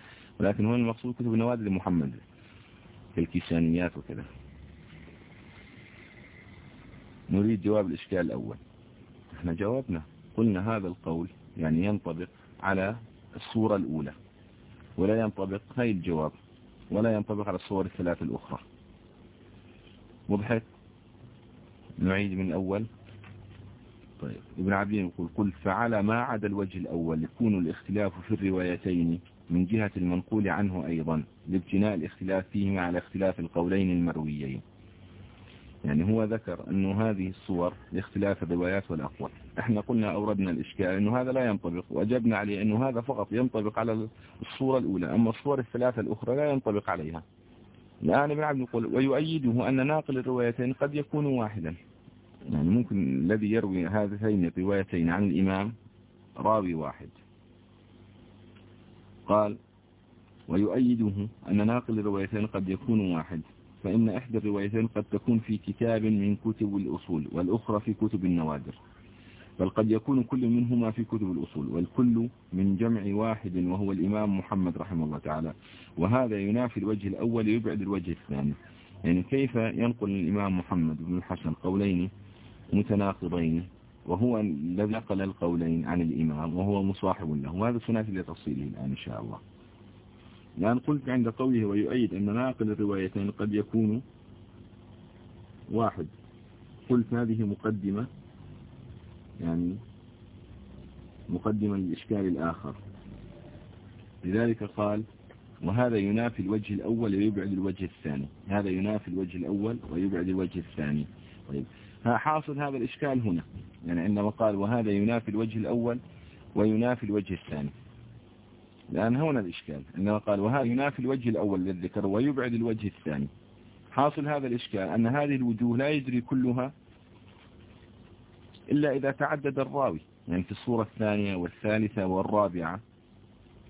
A: ولكن هنا المقصود كتب النوادر لمحمد في الكيسانيات وكذا. نريد جواب الإشكال الأول. إحنا جاوبنا قلنا هذا القول يعني ينطبق على الصورة الأولى. ولا ينطبق هاي الجواب. ولا ينطبق على الصور الثلاث الأخرى. وضحت نعيد من الأول. طيب ابن عبدين يقول قل فعلى ما عدا الوجه الأول يكون الاختلاف في الروايتين من جهة المنقول عنه أيضا لابتناء الاختلاف فيهما على اختلاف القولين المرويين. يعني هو ذكر أنه هذه الصور لاختلاف الروايات والأقوال. إحنا قلنا أوردنا الإشكال أنه هذا لا ينطبق وأجبنا عليه أنه هذا فقط ينطبق على الصورة الأولى أما الصور الثلاثة الأخرى لا ينطبق عليها. الآن ابن عبد يقول ويؤيده أن ناقل الروايتين قد يكون واحدا. يعني ممكن الذي يروي هذين الروايتين عن الإمام راوي واحد. قال ويؤيده أن ناقل الروايتين قد يكون واحد. فإن إحدى الروايتين قد تكون في كتاب من كتب الأصول والأخرى في كتب النوادر. بل قد يكون كل منهما في كتب الأصول والكل من جمع واحد وهو الإمام محمد رحمه الله تعالى. وهذا ينافي الوجه الأول يبعد الوجه الثاني. يعني كيف ينقل الإمام محمد بن الحسن قولين متناقضين؟ وهو الذي نقل القولين عن الإمام وهو مصاحب له. وهذا سنأتي لتفصيله الآن إن شاء الله. الآن قلت عند قوله ويؤيد أن ناقل الروايتين قد يكون واحد. قلت هذه مقدمة يعني مقدمة للإشكال الآخر. لذلك قال وهذا ينافي الوجه الأول ويبعد الوجه الثاني. هذا ينافي الوجه الأول ويبعد الوجه الثاني. طيب. حاصل هذا الإشكال هنا. يعني عندما قال وهذا ينافي الوجه الأول وينافي الوجه الثاني. لأن هنا الإشكال عندما قال وهذا ينافي الوجه الأول للذكر ويبعد الوجه الثاني. حاصل هذا الإشكال أن هذه الوجوه لا يجري كلها إلا إذا تعدد الراوي. يعني في الصورة الثانية والثالثة والرابعة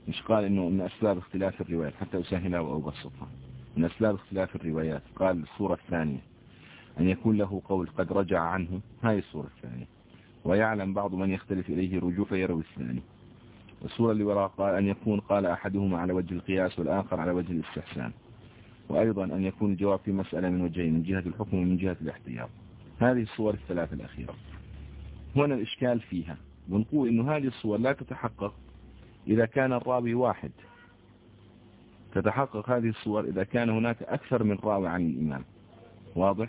A: مش قال؟ إنه من أسباب اختلاف الروايات حتى أسهلها وأبسطها. من أسباب اختلاف الروايات قال الصورة الثانية. أن يكون له قول قد رجع عنه هاي الصورة الثانية. ويعلم بعض من يختلف إليه رجوع فيروي الثاني. الصورة اللي وراء قال أن يكون قال أحدهما على وجه القياس والآخر على وجه الاستحسان. وأيضا أن يكون الجواب في مسألة من وجهين من جهة الحكم ومن جهة الاحتياط. هذه الصور الثلاث الأخيرة. هنا الإشكال فيها. ونقول أن هذه الصور لا تتحقق إذا كان الراوي واحد. تتحقق هذه الصور إذا كان هناك أكثر من راوي عن الإمام. واضح؟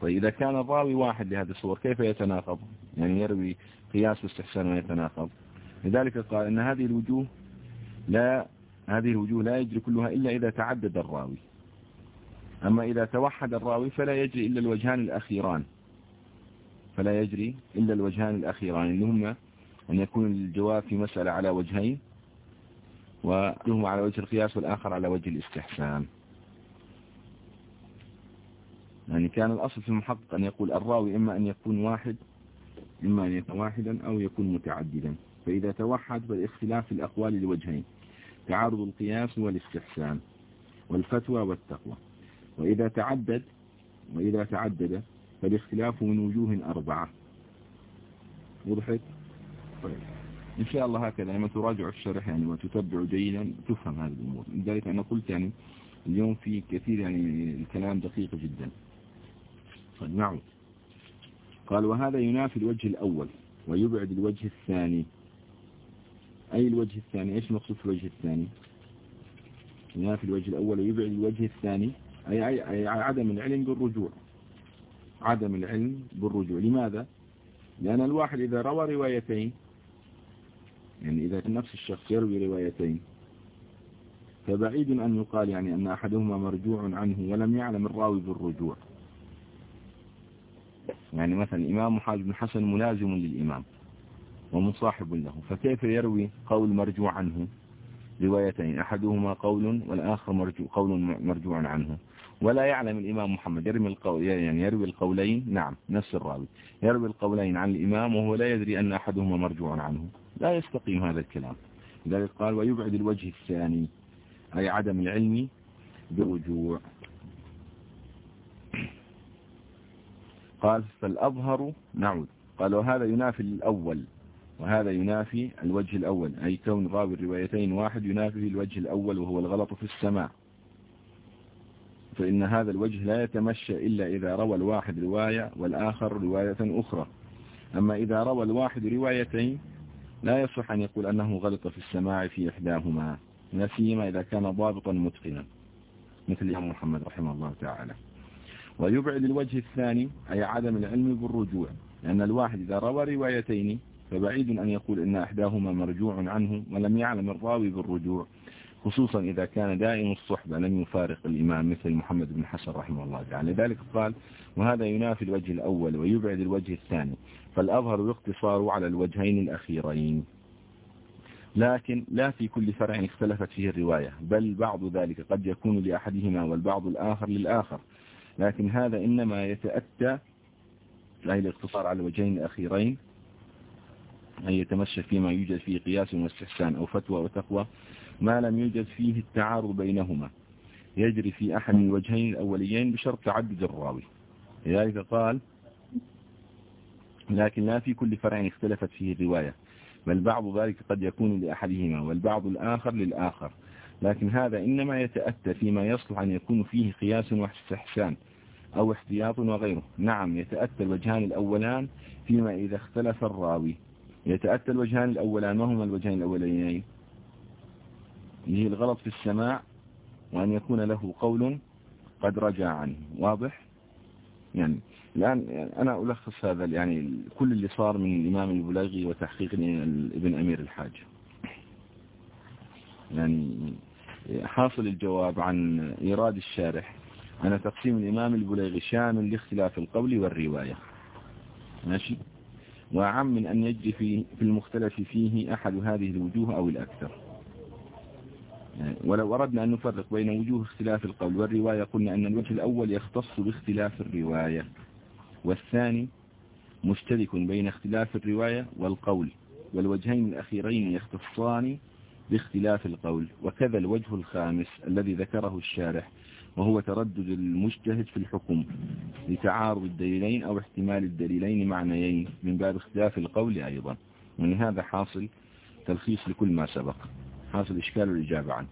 A: طيب إذا كان الراوي واحد لهذه الصور كيف يتناقض؟ يعني يروي قياس واستحسان ويتناقض. لذلك قال أن هذه الوجوه لا هذه الوجوه لا يجري كلها إلا إذا تعدد الراوي. أما إذا توحد الراوي فلا يجري إلا الوجهان الأخيران. فلا يجري إلا الوجهان الأخيران. اللي هما أن يكون الجواب في مسألة على وجهين وهما على وجه القياس والآخر على وجه الاستحسان. يعني كان الأصل في المحقق أن يقول الراوي إما أن يكون واحد إما أن يكون واحدا أو يكون متعددا. فإذا توحد فالاختلاف في الأقوال لوجهين تعارض القياس والاستحسان والفتوى والتقوى. وإذا تعدد وإذا تعدد فالاختلاف من وجوه أربعة. وضحت طيب. إن شاء الله هكذا لما تراجع الشرح يعني وتتبع جيدا تفهم هذه الأمور. لذلك أنا قلت يعني اليوم في كثير يعني الكلام دقيق جدا. طيب نعود. قال وهذا ينافي الوجه الأول ويبعد الوجه الثاني. أي الوجه الثاني؟ إيش المقصود في الوجه الثاني؟ ينافي الوجه الأول ويبعد الوجه الثاني أي, أي, أي عدم العلم بالرجوع. عدم العلم بالرجوع. لماذا؟ لأن الواحد إذا روى روايتين يعني إذا نفس الشخص يروي روايتين فبعيد أن يقال يعني أن أحدهما مرجوع عنه ولم يعلم الراوي بالرجوع. يعني مثلا الإمام محمد بن حسن ملازم للإمام. ومصاحب له. فكيف يروي قول مرجوع عنه؟ روايتين. أحدهما قول والآخر مرجوع قول مرجوع عنه. ولا يعلم الإمام محمد. يرمي القول يعني يروي القولين. نعم نفس الراوي. يروي القولين عن الإمام وهو لا يدري أن أحدهما مرجوع عنه. لا يستقيم هذا الكلام. لذلك قال ويبعد الوجه الثاني أي عدم العلم برجوع قال فالأظهر نعود. قال وهذا ينافي الأول. وهذا ينافي الوجه الأول أي كون راوي الروايتين واحد ينافي الوجه الأول وهو الغلط في السماع. فإن هذا الوجه لا يتمشى إلا إذا روى الواحد رواية والآخر رواية أخرى. أما إذا روى الواحد روايتين لا يصح أن يقول أنه غلط في السماع في إحداهما. لا سيما إذا كان ضابطا متقنا مثل الإمام محمد رحمه الله تعالى. ويبعد الوجه الثاني أي عدم العلم بالرجوع. لأن الواحد إذا روى روايتين فبعيد أن يقول إن أحداهما مرجوع عنه ولم يعلم الراوي بالرجوع خصوصا إذا كان دائم الصحبة لم يفارق الإمام مثل محمد بن حسن رحمه الله تعالى. لذلك قال وهذا ينافي الوجه الأول ويبعد الوجه الثاني فالأظهر الاقتصار على الوجهين الأخيرين. لكن لا في كل فرع اختلفت فيه الرواية بل بعض ذلك قد يكون لأحدهما والبعض الآخر للآخر. لكن هذا إنما يتأتى أي الاقتصار على الوجهين الأخيرين أن يتمشى فيما يوجد فيه قياس واستحسان أو فتوى وتقوى ما لم يوجد فيه التعارض بينهما. يجري في أحد الوجهين الأوليين بشرط تعدد الراوي. لذلك قال لكن لا في كل فرع اختلفت فيه الرواية بل بعض ذلك قد يكون لأحدهما والبعض الآخر للآخر. لكن هذا إنما يتأتى فيما يصلح أن يكون فيه قياس واستحسان أو احتياط وغيره. نعم يتأتى الوجهان الأولان فيما إذا اختلف الراوي. يتأتى الوجهان الأولان ما هما الوجهان الأولين هي الغلط في السماع وأن يكون له قول قد رجع عنه واضح؟ يعني الآن أنا ألخص هذا يعني كل اللي صار من الإمام البلاغي وتحقيق ابن أمير الحاج. يعني حاصل الجواب عن إيراد الشارح أن تقسيم الإمام البلاغي شامل لاختلاف القول والرواية. ماشي؟ وأعم من أن يجري في, في المختلف فيه أحد هذه الوجوه أو الأكثر. ولو أردنا أن نفرق بين وجوه اختلاف القول والرواية قلنا أن الوجه الأول يختص باختلاف الرواية والثاني مشترك بين اختلاف الرواية والقول والوجهين الأخيرين يختصان باختلاف القول. وكذا الوجه الخامس الذي ذكره الشارح. وهو تردد المجتهد في الحكم لتعارض الدليلين أو احتمال الدليلين معنيين من باب اختلاف القول أيضا ومن هذا حاصل تلخيص لكل ما سبق حاصل إشكال الإجابة عنه.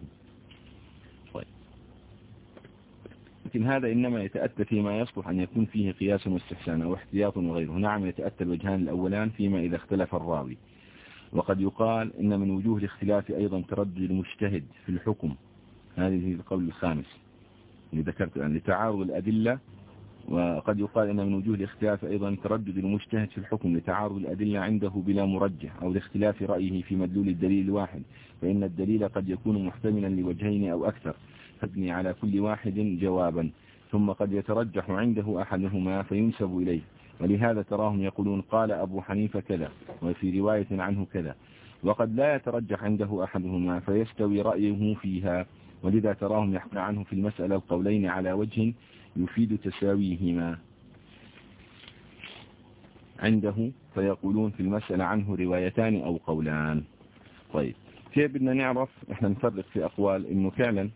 A: طيب. لكن هذا إنما يتأتى فيما يصلح أن يكون فيه قياس واستحسان أو احتياط وغيره. نعم يتأتى الوجهان الأولان فيما إذا اختلف الراوي. وقد يقال إن من وجوه الاختلاف أيضا تردد المجتهد في الحكم. هذه القول الخامس. اللي ذكرت الآن لتعارض الأدلة وقد يقال أن من وجوه الاختلاف أيضا تردد المجتهد في الحكم لتعارض الأدلة عنده بلا مرجح أو لاختلاف رأيه في مدلول الدليل الواحد فإن الدليل قد يكون محتملا لوجهين أو أكثر فابني على كل واحد جوابا ثم قد يترجح عنده أحدهما فينسب إليه ولهذا تراهم يقولون قال أبو حنيفة كذا وفي رواية عنه كذا وقد لا يترجح عنده أحدهما فيستوي رأيه فيها ولذا تراهم يحكى عنه في المسألة القولين على وجه يفيد تساويهما. عنده فيقولون في المسألة عنه روايتان أو قولان. طيب كيف بدنا نعرف؟ إحنا نفرق في أقوال إنه فعلا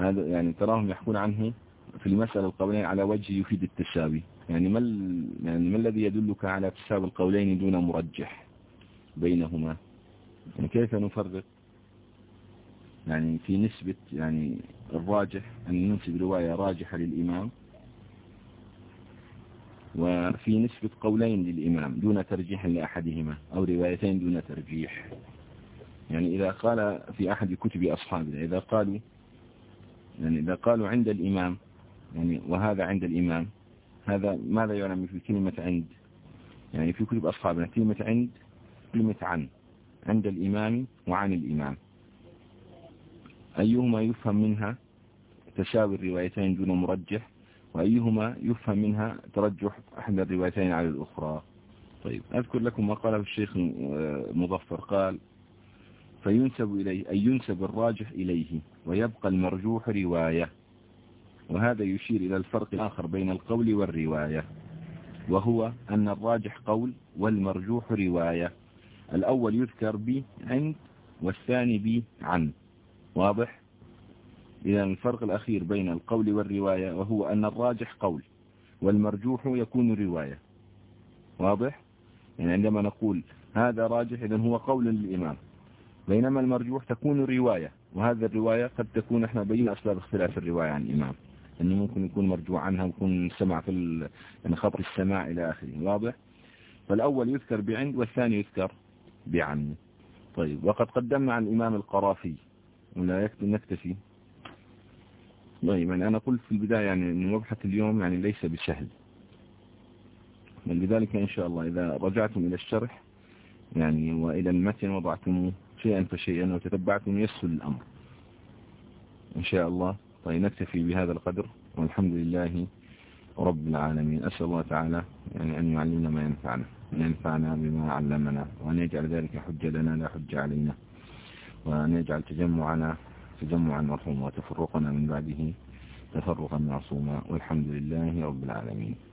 A: هذا يعني تراهم يحكون عنه في المسألة القولين على وجه يفيد التساوي. يعني ما يعني ما الذي يدلك على تساوي القولين دون مرجح بينهما؟ يعني كيف نفرق؟ يعني في نسبة يعني الراجح أن ننسب رواية راجحة للإمام وفي نسبة قولين للإمام دون ترجيح لأحدهما أو روايتين دون ترجيح. يعني إذا قال في أحد كتب أصحابنا إذا قالوا يعني إذا قالوا عند الإمام يعني وهذا عند الإمام هذا ماذا يعلم في كلمة عند؟ يعني في كتب أصحابنا كلمة عند كلمة عن عند الإمام وعن الإمام. أيهما يفهم منها تساوي الروايتين دون مرجح وأيهما يفهم منها ترجح أحد الروايتين على الأخرى. طيب أذكر لكم ما قاله الشيخ مظفر قال فينسب إليه أي ينسب الراجح إليه ويبقى المرجوح رواية. وهذا يشير إلى الفرق الآخر بين القول والرواية وهو أن الراجح قول والمرجوح رواية. الأول يذكر ب عند والثاني ب عن. واضح؟ إذا الفرق الأخير بين القول والرواية وهو أن الراجح قول والمرجوح يكون رواية واضح؟ يعني عندما نقول هذا راجح إذا هو قول للإمام. بينما المرجوح تكون رواية وهذا الرواية قد تكون إحنا بين أسباب اختلاف الرواية عن الإمام. أنه ممكن يكون مرجوع عنها ويكون سمع في ال... يعني خطر السماع إلى آخره. واضح؟ فالأول يذكر بعند والثاني يذكر بعن طيب وقد قدمنا عن الإمام القرافي. ولا يكفي نكتفي. طيب يعني أنا قلت في البداية يعني أن مبحث اليوم يعني ليس بسهل. لذلك إن شاء الله إذا رجعتم إلى الشرح يعني وإلى المتن وضعتم شيئا فشيئا وتتبعتم يسهل الأمر. إن شاء الله. طيب نكتفي بهذا القدر والحمد لله رب العالمين. أسأل الله تعالى يعني أن يعلمنا ما ينفعنا أن ينفعنا بما علمنا وأن يجعل ذلك حجة لنا لا حجة علينا. وأن يجعل تجمعنا تجمعا مرحوما وتفرقنا من بعده تفرقا معصوما والحمد لله رب العالمين.